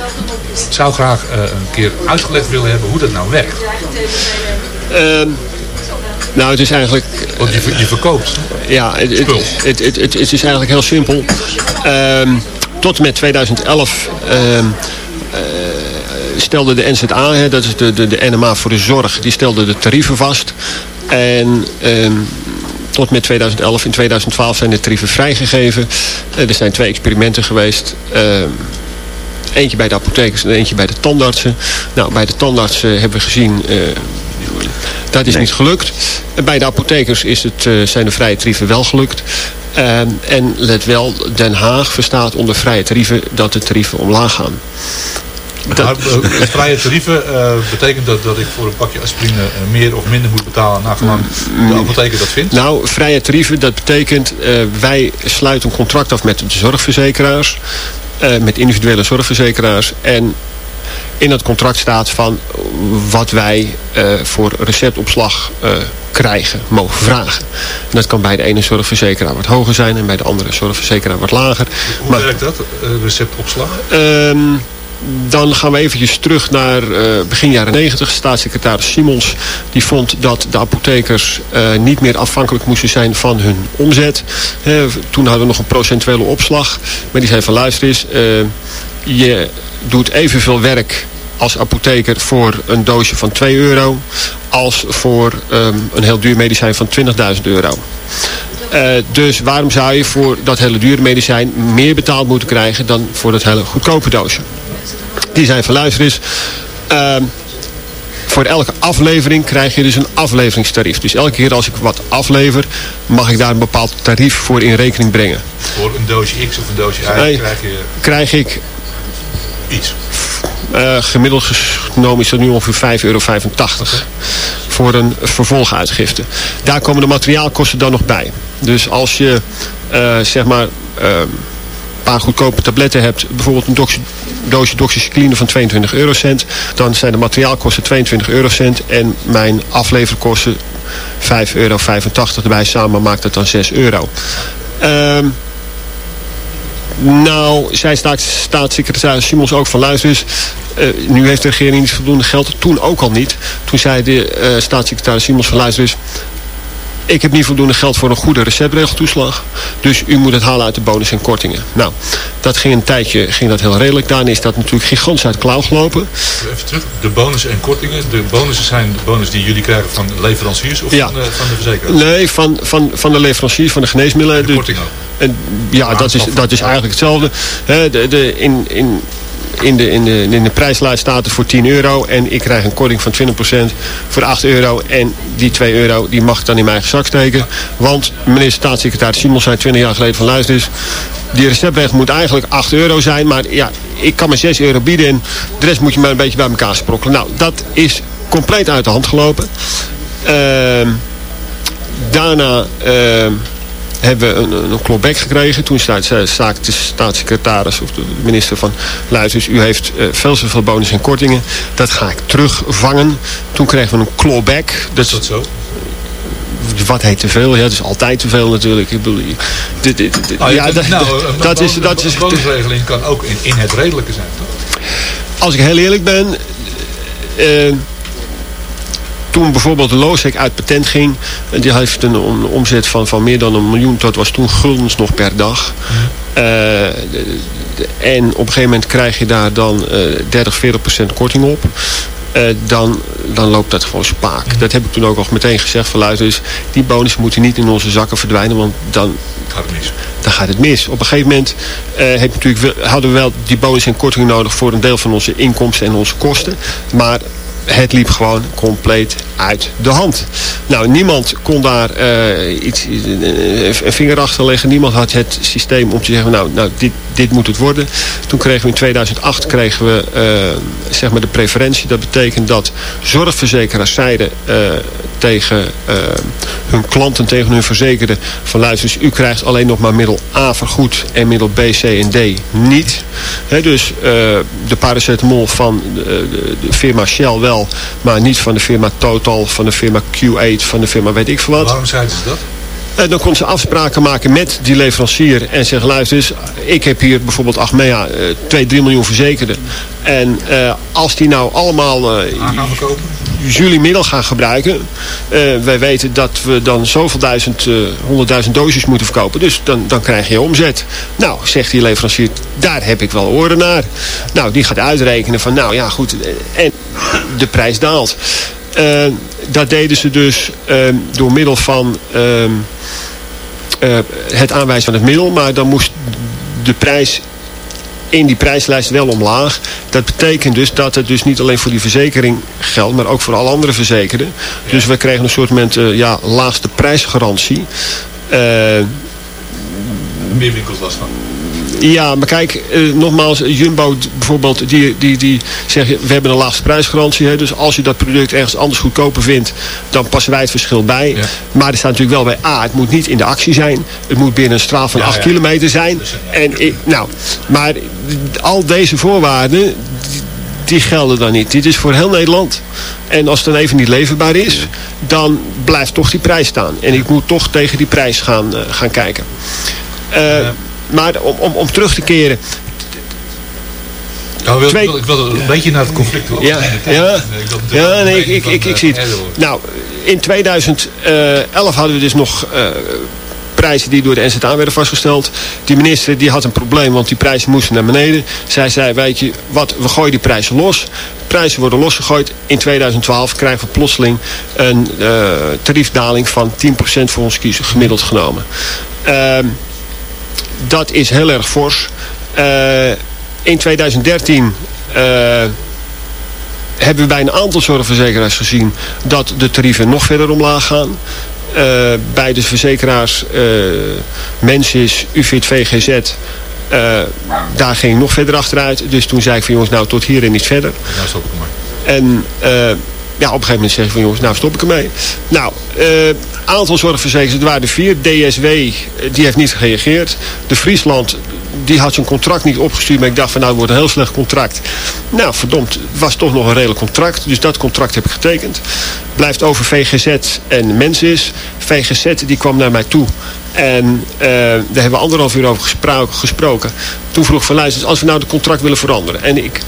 zou graag een keer uitgelegd willen hebben hoe dat nou werkt. Ehm, nou, het is eigenlijk... Want je, je verkoopt. Ja, het, het, het, het, is eigenlijk heel simpel. Ehm, tot en met 2011 ehm, eh, stelde de NZA, hè, dat is de, de, de NMA voor de zorg, die stelde de tarieven vast. En ehm, tot met 2011, in 2012 zijn de tarieven vrijgegeven. Eh, er zijn twee experimenten geweest. Eentje bij de apothekers en eentje bij de tandartsen. Nou, bij de tandartsen hebben we gezien... dat is niet gelukt. Bij de apothekers is het, eh, zijn de vrije tarieven wel gelukt. Ehm, en let wel, Den Haag verstaat onder vrije tarieven dat de tarieven omlaag gaan. Maar, eh, vrije tarieven eh, betekent dat dat ik voor een pakje aspirine eh, meer of minder moet betalen naar gelang de apotheker dat vindt? Nou, vrije tarieven, dat betekent eh, wij sluiten een contract af met de zorgverzekeraars. eh, met individuele zorgverzekeraars. En in dat contract staat van wat wij eh, voor receptopslag eh, krijgen, mogen vragen. En dat kan bij de ene zorgverzekeraar wat hoger zijn en bij de andere zorgverzekeraar wat lager. Hoe Maar- werkt dat, eh, receptopslag? Ehm, dan gaan we eventjes terug naar begin jaren 90. Staatssecretaris Simons die vond dat de apothekers niet meer afhankelijk moesten zijn van hun omzet. Toen hadden we nog een procentuele opslag. Maar die zei van luister eens, je doet evenveel werk als apotheker voor een doosje van 2 euro als voor ehm, een heel duur medicijn van 20.000 euro. Eh, dus waarom zou je voor dat hele dure medicijn meer betaald moeten krijgen dan voor dat hele goedkope doosje? Die zijn van luister ehm, voor elke aflevering krijg je dus een afleveringstarief. Dus elke keer als ik wat aflever, mag ik daar een bepaald tarief voor in rekening brengen. Voor een doosje X of een doosje Y Nee. krijg je Krijg ik, eh, gemiddeld genomen is dat nu ongeveer 5,85 euro voor een vervolguitgifte. Daar komen de materiaalkosten dan nog bij. Dus als je eh, zeg maar eh, een paar goedkope tabletten hebt, bijvoorbeeld een doxy, doosje doxycycline van 22 eurocent, dan zijn de materiaalkosten 22 eurocent en mijn afleverkosten 5,85 euro erbij. Samen maakt het dan 6 euro. Ehm, nou, zei staats- staatssecretaris Simons ook van luister eens, eh, nu heeft de regering niet voldoende geld. Toen ook al niet. Toen zei de eh, staatssecretaris Simons van luister eens, ik heb niet voldoende geld voor een goede receptregeltoeslag. Dus u moet het halen uit de bonus en kortingen. Nou, dat ging een tijdje ging dat heel redelijk. Daarna is dat natuurlijk gigantisch uit de klauw gelopen. Even terug, de bonussen en kortingen. De bonussen zijn de bonus die jullie krijgen van leveranciers of Ja. van, de, van de verzekeraar? Nee, van, van, van de leverancier van de geneesmiddelen. De korting ook. En, ja, dat is, dat is eigenlijk hetzelfde. De, de, in, in, in, de, in, de, in de prijslijst staat het voor 10 euro. En ik krijg een korting van 20% voor 8 euro. En die 2 euro die mag ik dan in mijn zak steken. Want meneer staatssecretaris Simons zei 20 jaar geleden van luister eens. Die receptrecht moet eigenlijk 8 euro zijn. Maar ja, ik kan maar 6 euro bieden. En de rest moet je maar een beetje bij elkaar sprokkelen. Nou, dat is compleet uit de hand gelopen. Ehm daarna ehm, hebben we een, een, klopback gekregen. Toen zaak de staatssecretaris of de minister van... luister eens, u heeft eh, veel zoveel bonus en kortingen. Dat ga ik terugvangen. Toen kregen we een clawback. Dat Is dat zo? wat heet te veel? Ja, het is altijd te veel natuurlijk. Ik bedoel, dit, dit, dit- je ja, kunt- dat, nou, dat is, dat is, een bonusregeling kan ook in, in het redelijke zijn, toch? als ik heel eerlijk ben... eh, toen bijvoorbeeld Losec uit patent ging... die heeft een, om- omzet van, van meer dan een miljoen... dat was toen guldens nog per dag. Eh, de- de- en op een gegeven moment krijg je daar dan eh 30, 40 procent korting op. eh, dan, dan loopt dat gewoon spaak. Dat heb ik toen ook al meteen gezegd van luister eens, die bonussen moeten niet in onze zakken verdwijnen, want dan Gaat het mis. dan gaat het mis. Op een gegeven moment eh, heb natuurlijk hadden we wel die bonus en korting nodig voor een deel van onze inkomsten en onze kosten. Maar het liep gewoon compleet uit de hand. Nou, niemand kon daar eh, iets, eh, een vinger achter leggen. Niemand had het systeem om te zeggen, nou, nou dit, dit moet het worden. Toen kregen we in 2008 kregen we, eh, zeg maar de preferentie. Dat betekent dat zorgverzekeraars zeiden tegen hun klanten, tegen hun verzekerden... van luister, u krijgt alleen nog maar middel A vergoed en middel B, C en D niet. Dus de paracetamol van de, de firma Shell wel, maar niet van de firma Total, van de firma Q8, van de firma weet ik veel wat. Waarom zeiden ze dat? Eh, dan kon ze afspraken maken met die leverancier en zeggen, luister eens, ik heb hier bijvoorbeeld Achmea, eh 2, 3 miljoen verzekerden. En eh, als die nou allemaal eh, jullie middel gaan gebruiken, eh, wij weten dat we dan zoveel duizend, eh, honderdduizend doses moeten verkopen, dus dan, dan krijg je omzet. Nou, zegt die leverancier, daar heb ik wel oren naar. Nou, die gaat uitrekenen van, nou ja goed, eh, en de prijs daalt. Eh, dat deden ze dus eh, door middel van ehm, eh, het aanwijzen van het middel. Maar dan moest de prijs in die prijslijst wel omlaag. Dat betekent dus dat het dus niet alleen voor die verzekering geldt, maar ook voor alle andere verzekerden. Dus we kregen een soort moment, eh, ja, laagste prijsgarantie. Meer winkels last van. Ja, maar kijk, eh, nogmaals, Jumbo bijvoorbeeld, die, die, die zeggen, we hebben een laagste prijsgarantie. Hè, dus als je dat product ergens anders goedkoper vindt, dan passen wij het verschil bij. Maar er staat natuurlijk wel bij, A, het moet niet in de actie zijn. Het moet binnen een straal van Ja, 8 ja. kilometer zijn. En, ik- nou, maar al deze voorwaarden, die, die gelden dan niet. Dit is voor heel Nederland. En als het dan even niet leverbaar is, dan blijft toch die prijs staan. En ik moet toch tegen die prijs gaan, eh, gaan kijken. Eh, Maar om, om, om terug te keren. Nou, wil, Twee- ik wil- ik wil een beetje naar het conflict. Ja, (laughs) ja, ja nee, ik, ik, ik, ik zie het. Nou, in 2011 hadden we dus nog eh, prijzen die door de NZA werden vastgesteld. Die minister die had een probleem, want die prijzen moesten naar beneden. Zij zei, weet je wat, we gooien die prijzen los. Prijzen worden losgegooid. In 2012 krijgen we plotseling een eh, tariefdaling van 10% voor ons kiezer, gemiddeld genomen. Ehm, dat is heel erg fors. Eh, in 2013 eh, hebben we bij een aantal zorgverzekeraars gezien dat de tarieven nog verder omlaag gaan. Eh, bij de verzekeraars eh Mensis, UFIT, VGZ, daar ging ik nog verder achteruit. Dus toen zei ik van jongens, nou tot hier en niet verder. Stop ik er maar. En ja, op een gegeven moment zeg ik van jongens, nou stop ik ermee. Nou, eh aantal zorgverzekeraars, er waren er vier. DSW, eh, die heeft niet gereageerd. De Friesland, die had zijn contract niet opgestuurd. Maar ik dacht van nou, het wordt een heel slecht contract. Nou, verdomd, het was toch nog een redelijk contract. Dus dat contract heb ik getekend. Blijft over VGZ en Mensis. VGZ, die kwam naar mij toe. En eh, daar hebben we anderhalf uur over gespro- gesproken. Toen vroeg van luister, als we nou de contract willen veranderen. En ik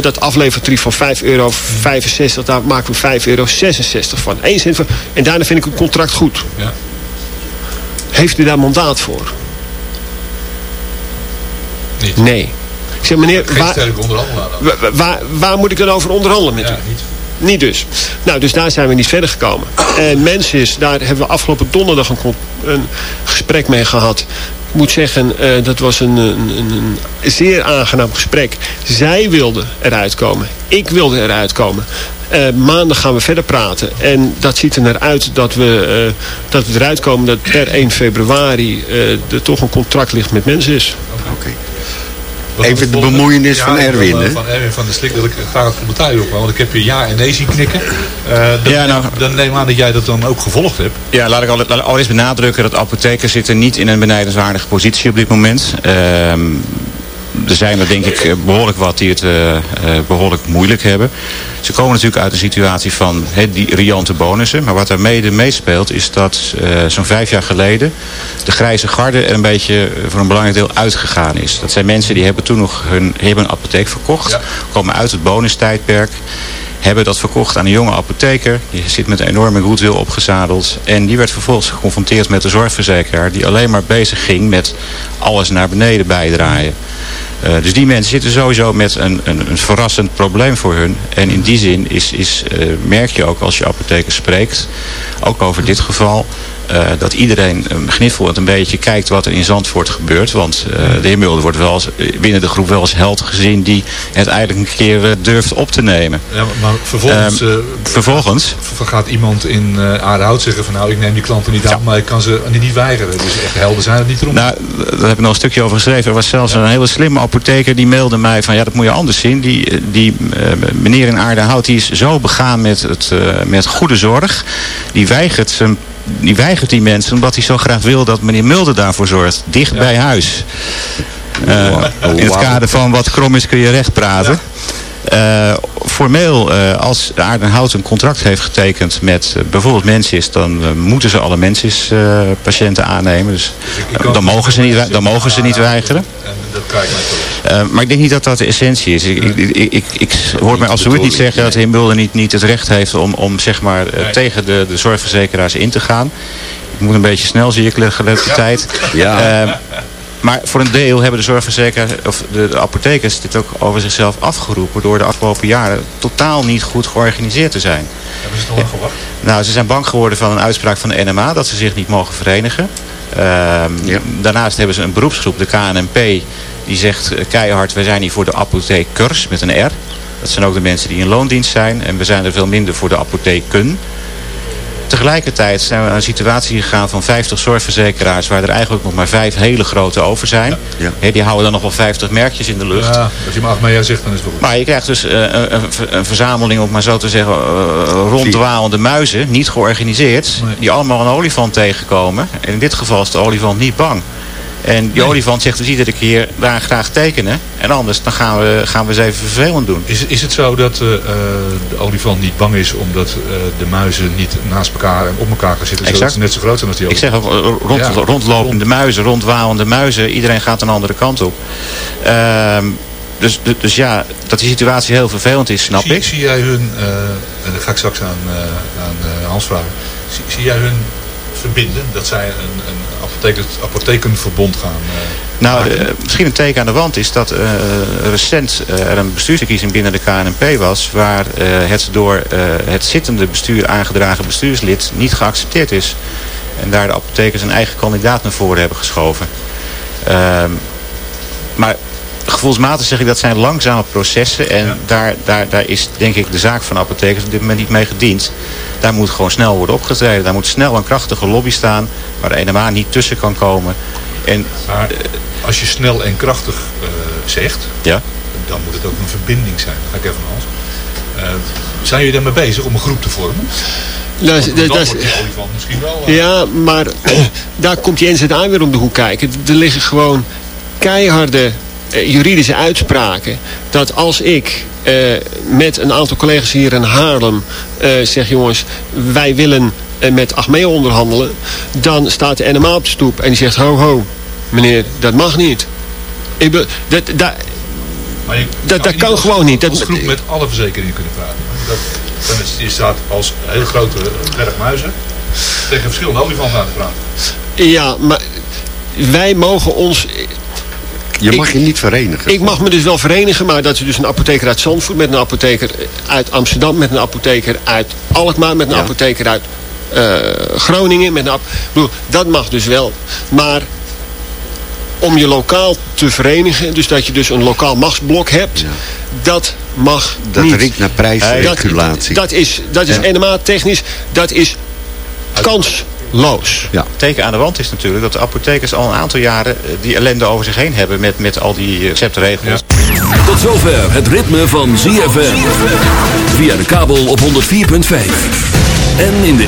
Dat aflevertarief van 5,65 euro, daar maken we 5,66 euro van. 1 cent van. En daarna vind ik het contract goed. Ja. Heeft u daar mandaat voor? Niet. Nee. Ik zeg, meneer, waar, waar, waar moet ik dan over onderhandelen met u? niet. Niet dus. Nou, dus daar zijn we niet verder gekomen. En mensen is, daar hebben we afgelopen donderdag een gesprek mee gehad. Moet zeggen, eh, dat was een, een, een, zeer aangenaam gesprek. Zij wilden eruit komen. Ik wilde eruit komen. Eh, maandag gaan we verder praten. En dat ziet er naar uit dat we, eh, dat we eruit komen dat per 1 februari er toch een contract ligt met mensen is. Oké. Even de bemoeienis van Ja, ik wil, Erwin. eh, hè? Van Erwin van der Slik, dat ik het commentaar op. Want ik heb je ja en nee zien knikken. Eh, dan, Ja, nou- dan neem aan dat jij dat dan ook gevolgd hebt. Ja, laat ik al- laat ik allereerst benadrukken dat apothekers zitten niet in een benijdenswaardige positie op dit moment. Ehm, er zijn er denk ik eh, behoorlijk wat die het eh, eh, behoorlijk moeilijk hebben. Ze komen natuurlijk uit een situatie van he, die riante bonussen. Maar wat daar mede meespeelt is dat zo'n vijf jaar geleden de grijze garde er een beetje voor een belangrijk deel uitgegaan is. Dat zijn mensen die hebben toen nog hun, hebben een apotheek verkocht. Komen uit het bonustijdperk hebben dat verkocht aan een jonge apotheker. Die zit met een enorme goodwill opgezadeld. En die werd vervolgens geconfronteerd met de zorgverzekeraar... die alleen maar bezig ging met alles naar beneden bijdraaien. Eh, dus die mensen zitten sowieso met een, een, een verrassend probleem voor hun. En in die zin is, is, eh, merk je ook als je apothekers spreekt, ook over dit geval, eh, dat iedereen um, een beetje kijkt wat er in Zandvoort gebeurt. Want eh, de heer Mulder wordt wel eens, eh, binnen de groep wel als held gezien die het eigenlijk een keer durft op te nemen. Ja, maar- vervolgens, Ehm, eh, vervolgens gaat iemand in uh, Aardehout zeggen van nou ik neem die klanten niet aan, maar ik kan ze niet weigeren. Dus echt helden zijn het niet erom. Nou, daar heb ik nog een stukje over geschreven. Er was zelfs een hele slimme apotheker die mailde mij van ja, dat moet je anders zien. Die, die meneer in Aardehout die is zo begaan met, het, met goede zorg. Die weigert, zijn, die weigert die mensen omdat hij zo graag wil dat meneer Mulder daarvoor zorgt. Dicht bij huis. Eh, in het kader van wat krom is kun je recht praten. Eh, formeel, eh, als Aardenhout een contract heeft getekend met eh, bijvoorbeeld Mensis, dan eh, moeten ze alle Mensis-patiënten aannemen. Dus eh, dan, mogen ze niet, dan mogen ze niet weigeren. En dat krijg ik Eh, maar ik denk niet dat dat de essentie is. Ik, ik, ik, ik, ik hoor mij absoluut niet zeggen dat de heer Mulder niet, niet het recht heeft om, om zeg maar, tegen de, de zorgverzekeraars in te gaan. Ik moet een beetje snel, zie ik, gelet de tijd. Ja. Maar voor een deel hebben de zorgverzekeraars, of de, de apothekers dit ook over zichzelf afgeroepen door de afgelopen jaren totaal niet goed georganiseerd te zijn. Hebben ze het al lang verwacht? Nou, ze zijn bang geworden van een uitspraak van de NMA dat ze zich niet mogen verenigen. Ehm, Daarnaast hebben ze een beroepsgroep, de KNMP, die zegt eh, keihard, wij zijn hier voor de apothekers met een R. Dat zijn ook de mensen die in loondienst zijn en we zijn er veel minder voor de apotheken. Tegelijkertijd zijn we naar een situatie gegaan van 50 zorgverzekeraars waar er eigenlijk nog maar vijf hele grote over zijn. Hè, die houden dan nog wel 50 merkjes in de lucht. Ja, als je maar Achmea zegt, dan is het wel goed. Maar je krijgt dus eh, een, een, een verzameling, om maar zo te zeggen, eh, ronddwalende muizen, niet georganiseerd, die allemaal een olifant tegenkomen. En in dit geval is de olifant niet bang. En die olifant zegt dus iedere keer, daar graag tekenen. En anders dan gaan we, gaan we eens even vervelend doen. Is, is het zo dat eh, de olifant niet bang is omdat eh, de muizen niet naast elkaar en op elkaar gaan zitten, zodat Exact. ze net zo groot zijn als die Ik zeg olifant? ook, rond, Ja. rondlopende muizen, rondwalende muizen. Iedereen gaat een andere kant op. Ehm, dus, dus, dus ja, dat die situatie heel vervelend is, snap zie, ik. Zie jij hun, en dat ga ik straks aan, aan Hans vragen, zie, zie jij hun verbinden dat zij een, een apothekenverbond gaan eh, Nou, eh, misschien een teken aan de wand is dat eh, recent er een bestuursverkiezing binnen de KNP was... waar het door het zittende bestuur aangedragen bestuurslid niet geaccepteerd is. En daar de apothekers een eigen kandidaat naar voren hebben geschoven. Ehm, maar gevoelsmatig zeg ik dat zijn langzame processen. En daar, daar, daar is denk ik de zaak van apothekers op dit moment niet mee gediend. Daar moet gewoon snel worden opgetreden. Daar moet snel een krachtige lobby staan waar de NMA niet tussen kan komen. En, Maar als je snel en krachtig eh, zegt, ja. dan moet het ook een verbinding zijn. Ga ik even naar Hans. Eh, zijn jullie daarmee bezig om een groep te vormen? Want dat- dat olifant misschien wel... eh, Ja, maar (clears throat) daar komt die NZA weer om de hoek kijken. Er liggen gewoon keiharde eh, juridische uitspraken. Dat als ik eh, met een aantal collega's hier in Haarlem eh, zeg... jongens, wij willen eh, met Achmea onderhandelen... dan staat de NMA op de stoep en die zegt... ho, ho, meneer, dat mag niet. Ik dat, dat, je, dat, dat niet kan als- gewoon niet. Dat, als groep met alle verzekeringen kunnen praten. Dat, dan is, je staat als hele grote berg muizen tegen verschillende olifanten aan te praten. Ja, maar wij mogen ons... Je mag je niet verenigen. Ik mag me dus wel verenigen, maar dat is dus een apotheker uit Zandvoort... met een apotheker uit Amsterdam, met een apotheker uit Alkmaar... met een apotheker uit eh, Groningen. Met een ap- bedoel, dat mag dus wel. Maar om je lokaal te verenigen... dus dat je dus een lokaal machtsblok hebt... dat mag Dat niet. riekt naar prijsregulatie. Dat, dat is, dat is Ja. NMA-technisch, dat is kansloos. Ja. Teken aan de wand is natuurlijk dat de apothekers al een aantal jaren eh, die ellende over zich heen hebben met, met al die eh, receptregels. Tot zover het ritme van ZFM. Via de kabel op 104.5. En in de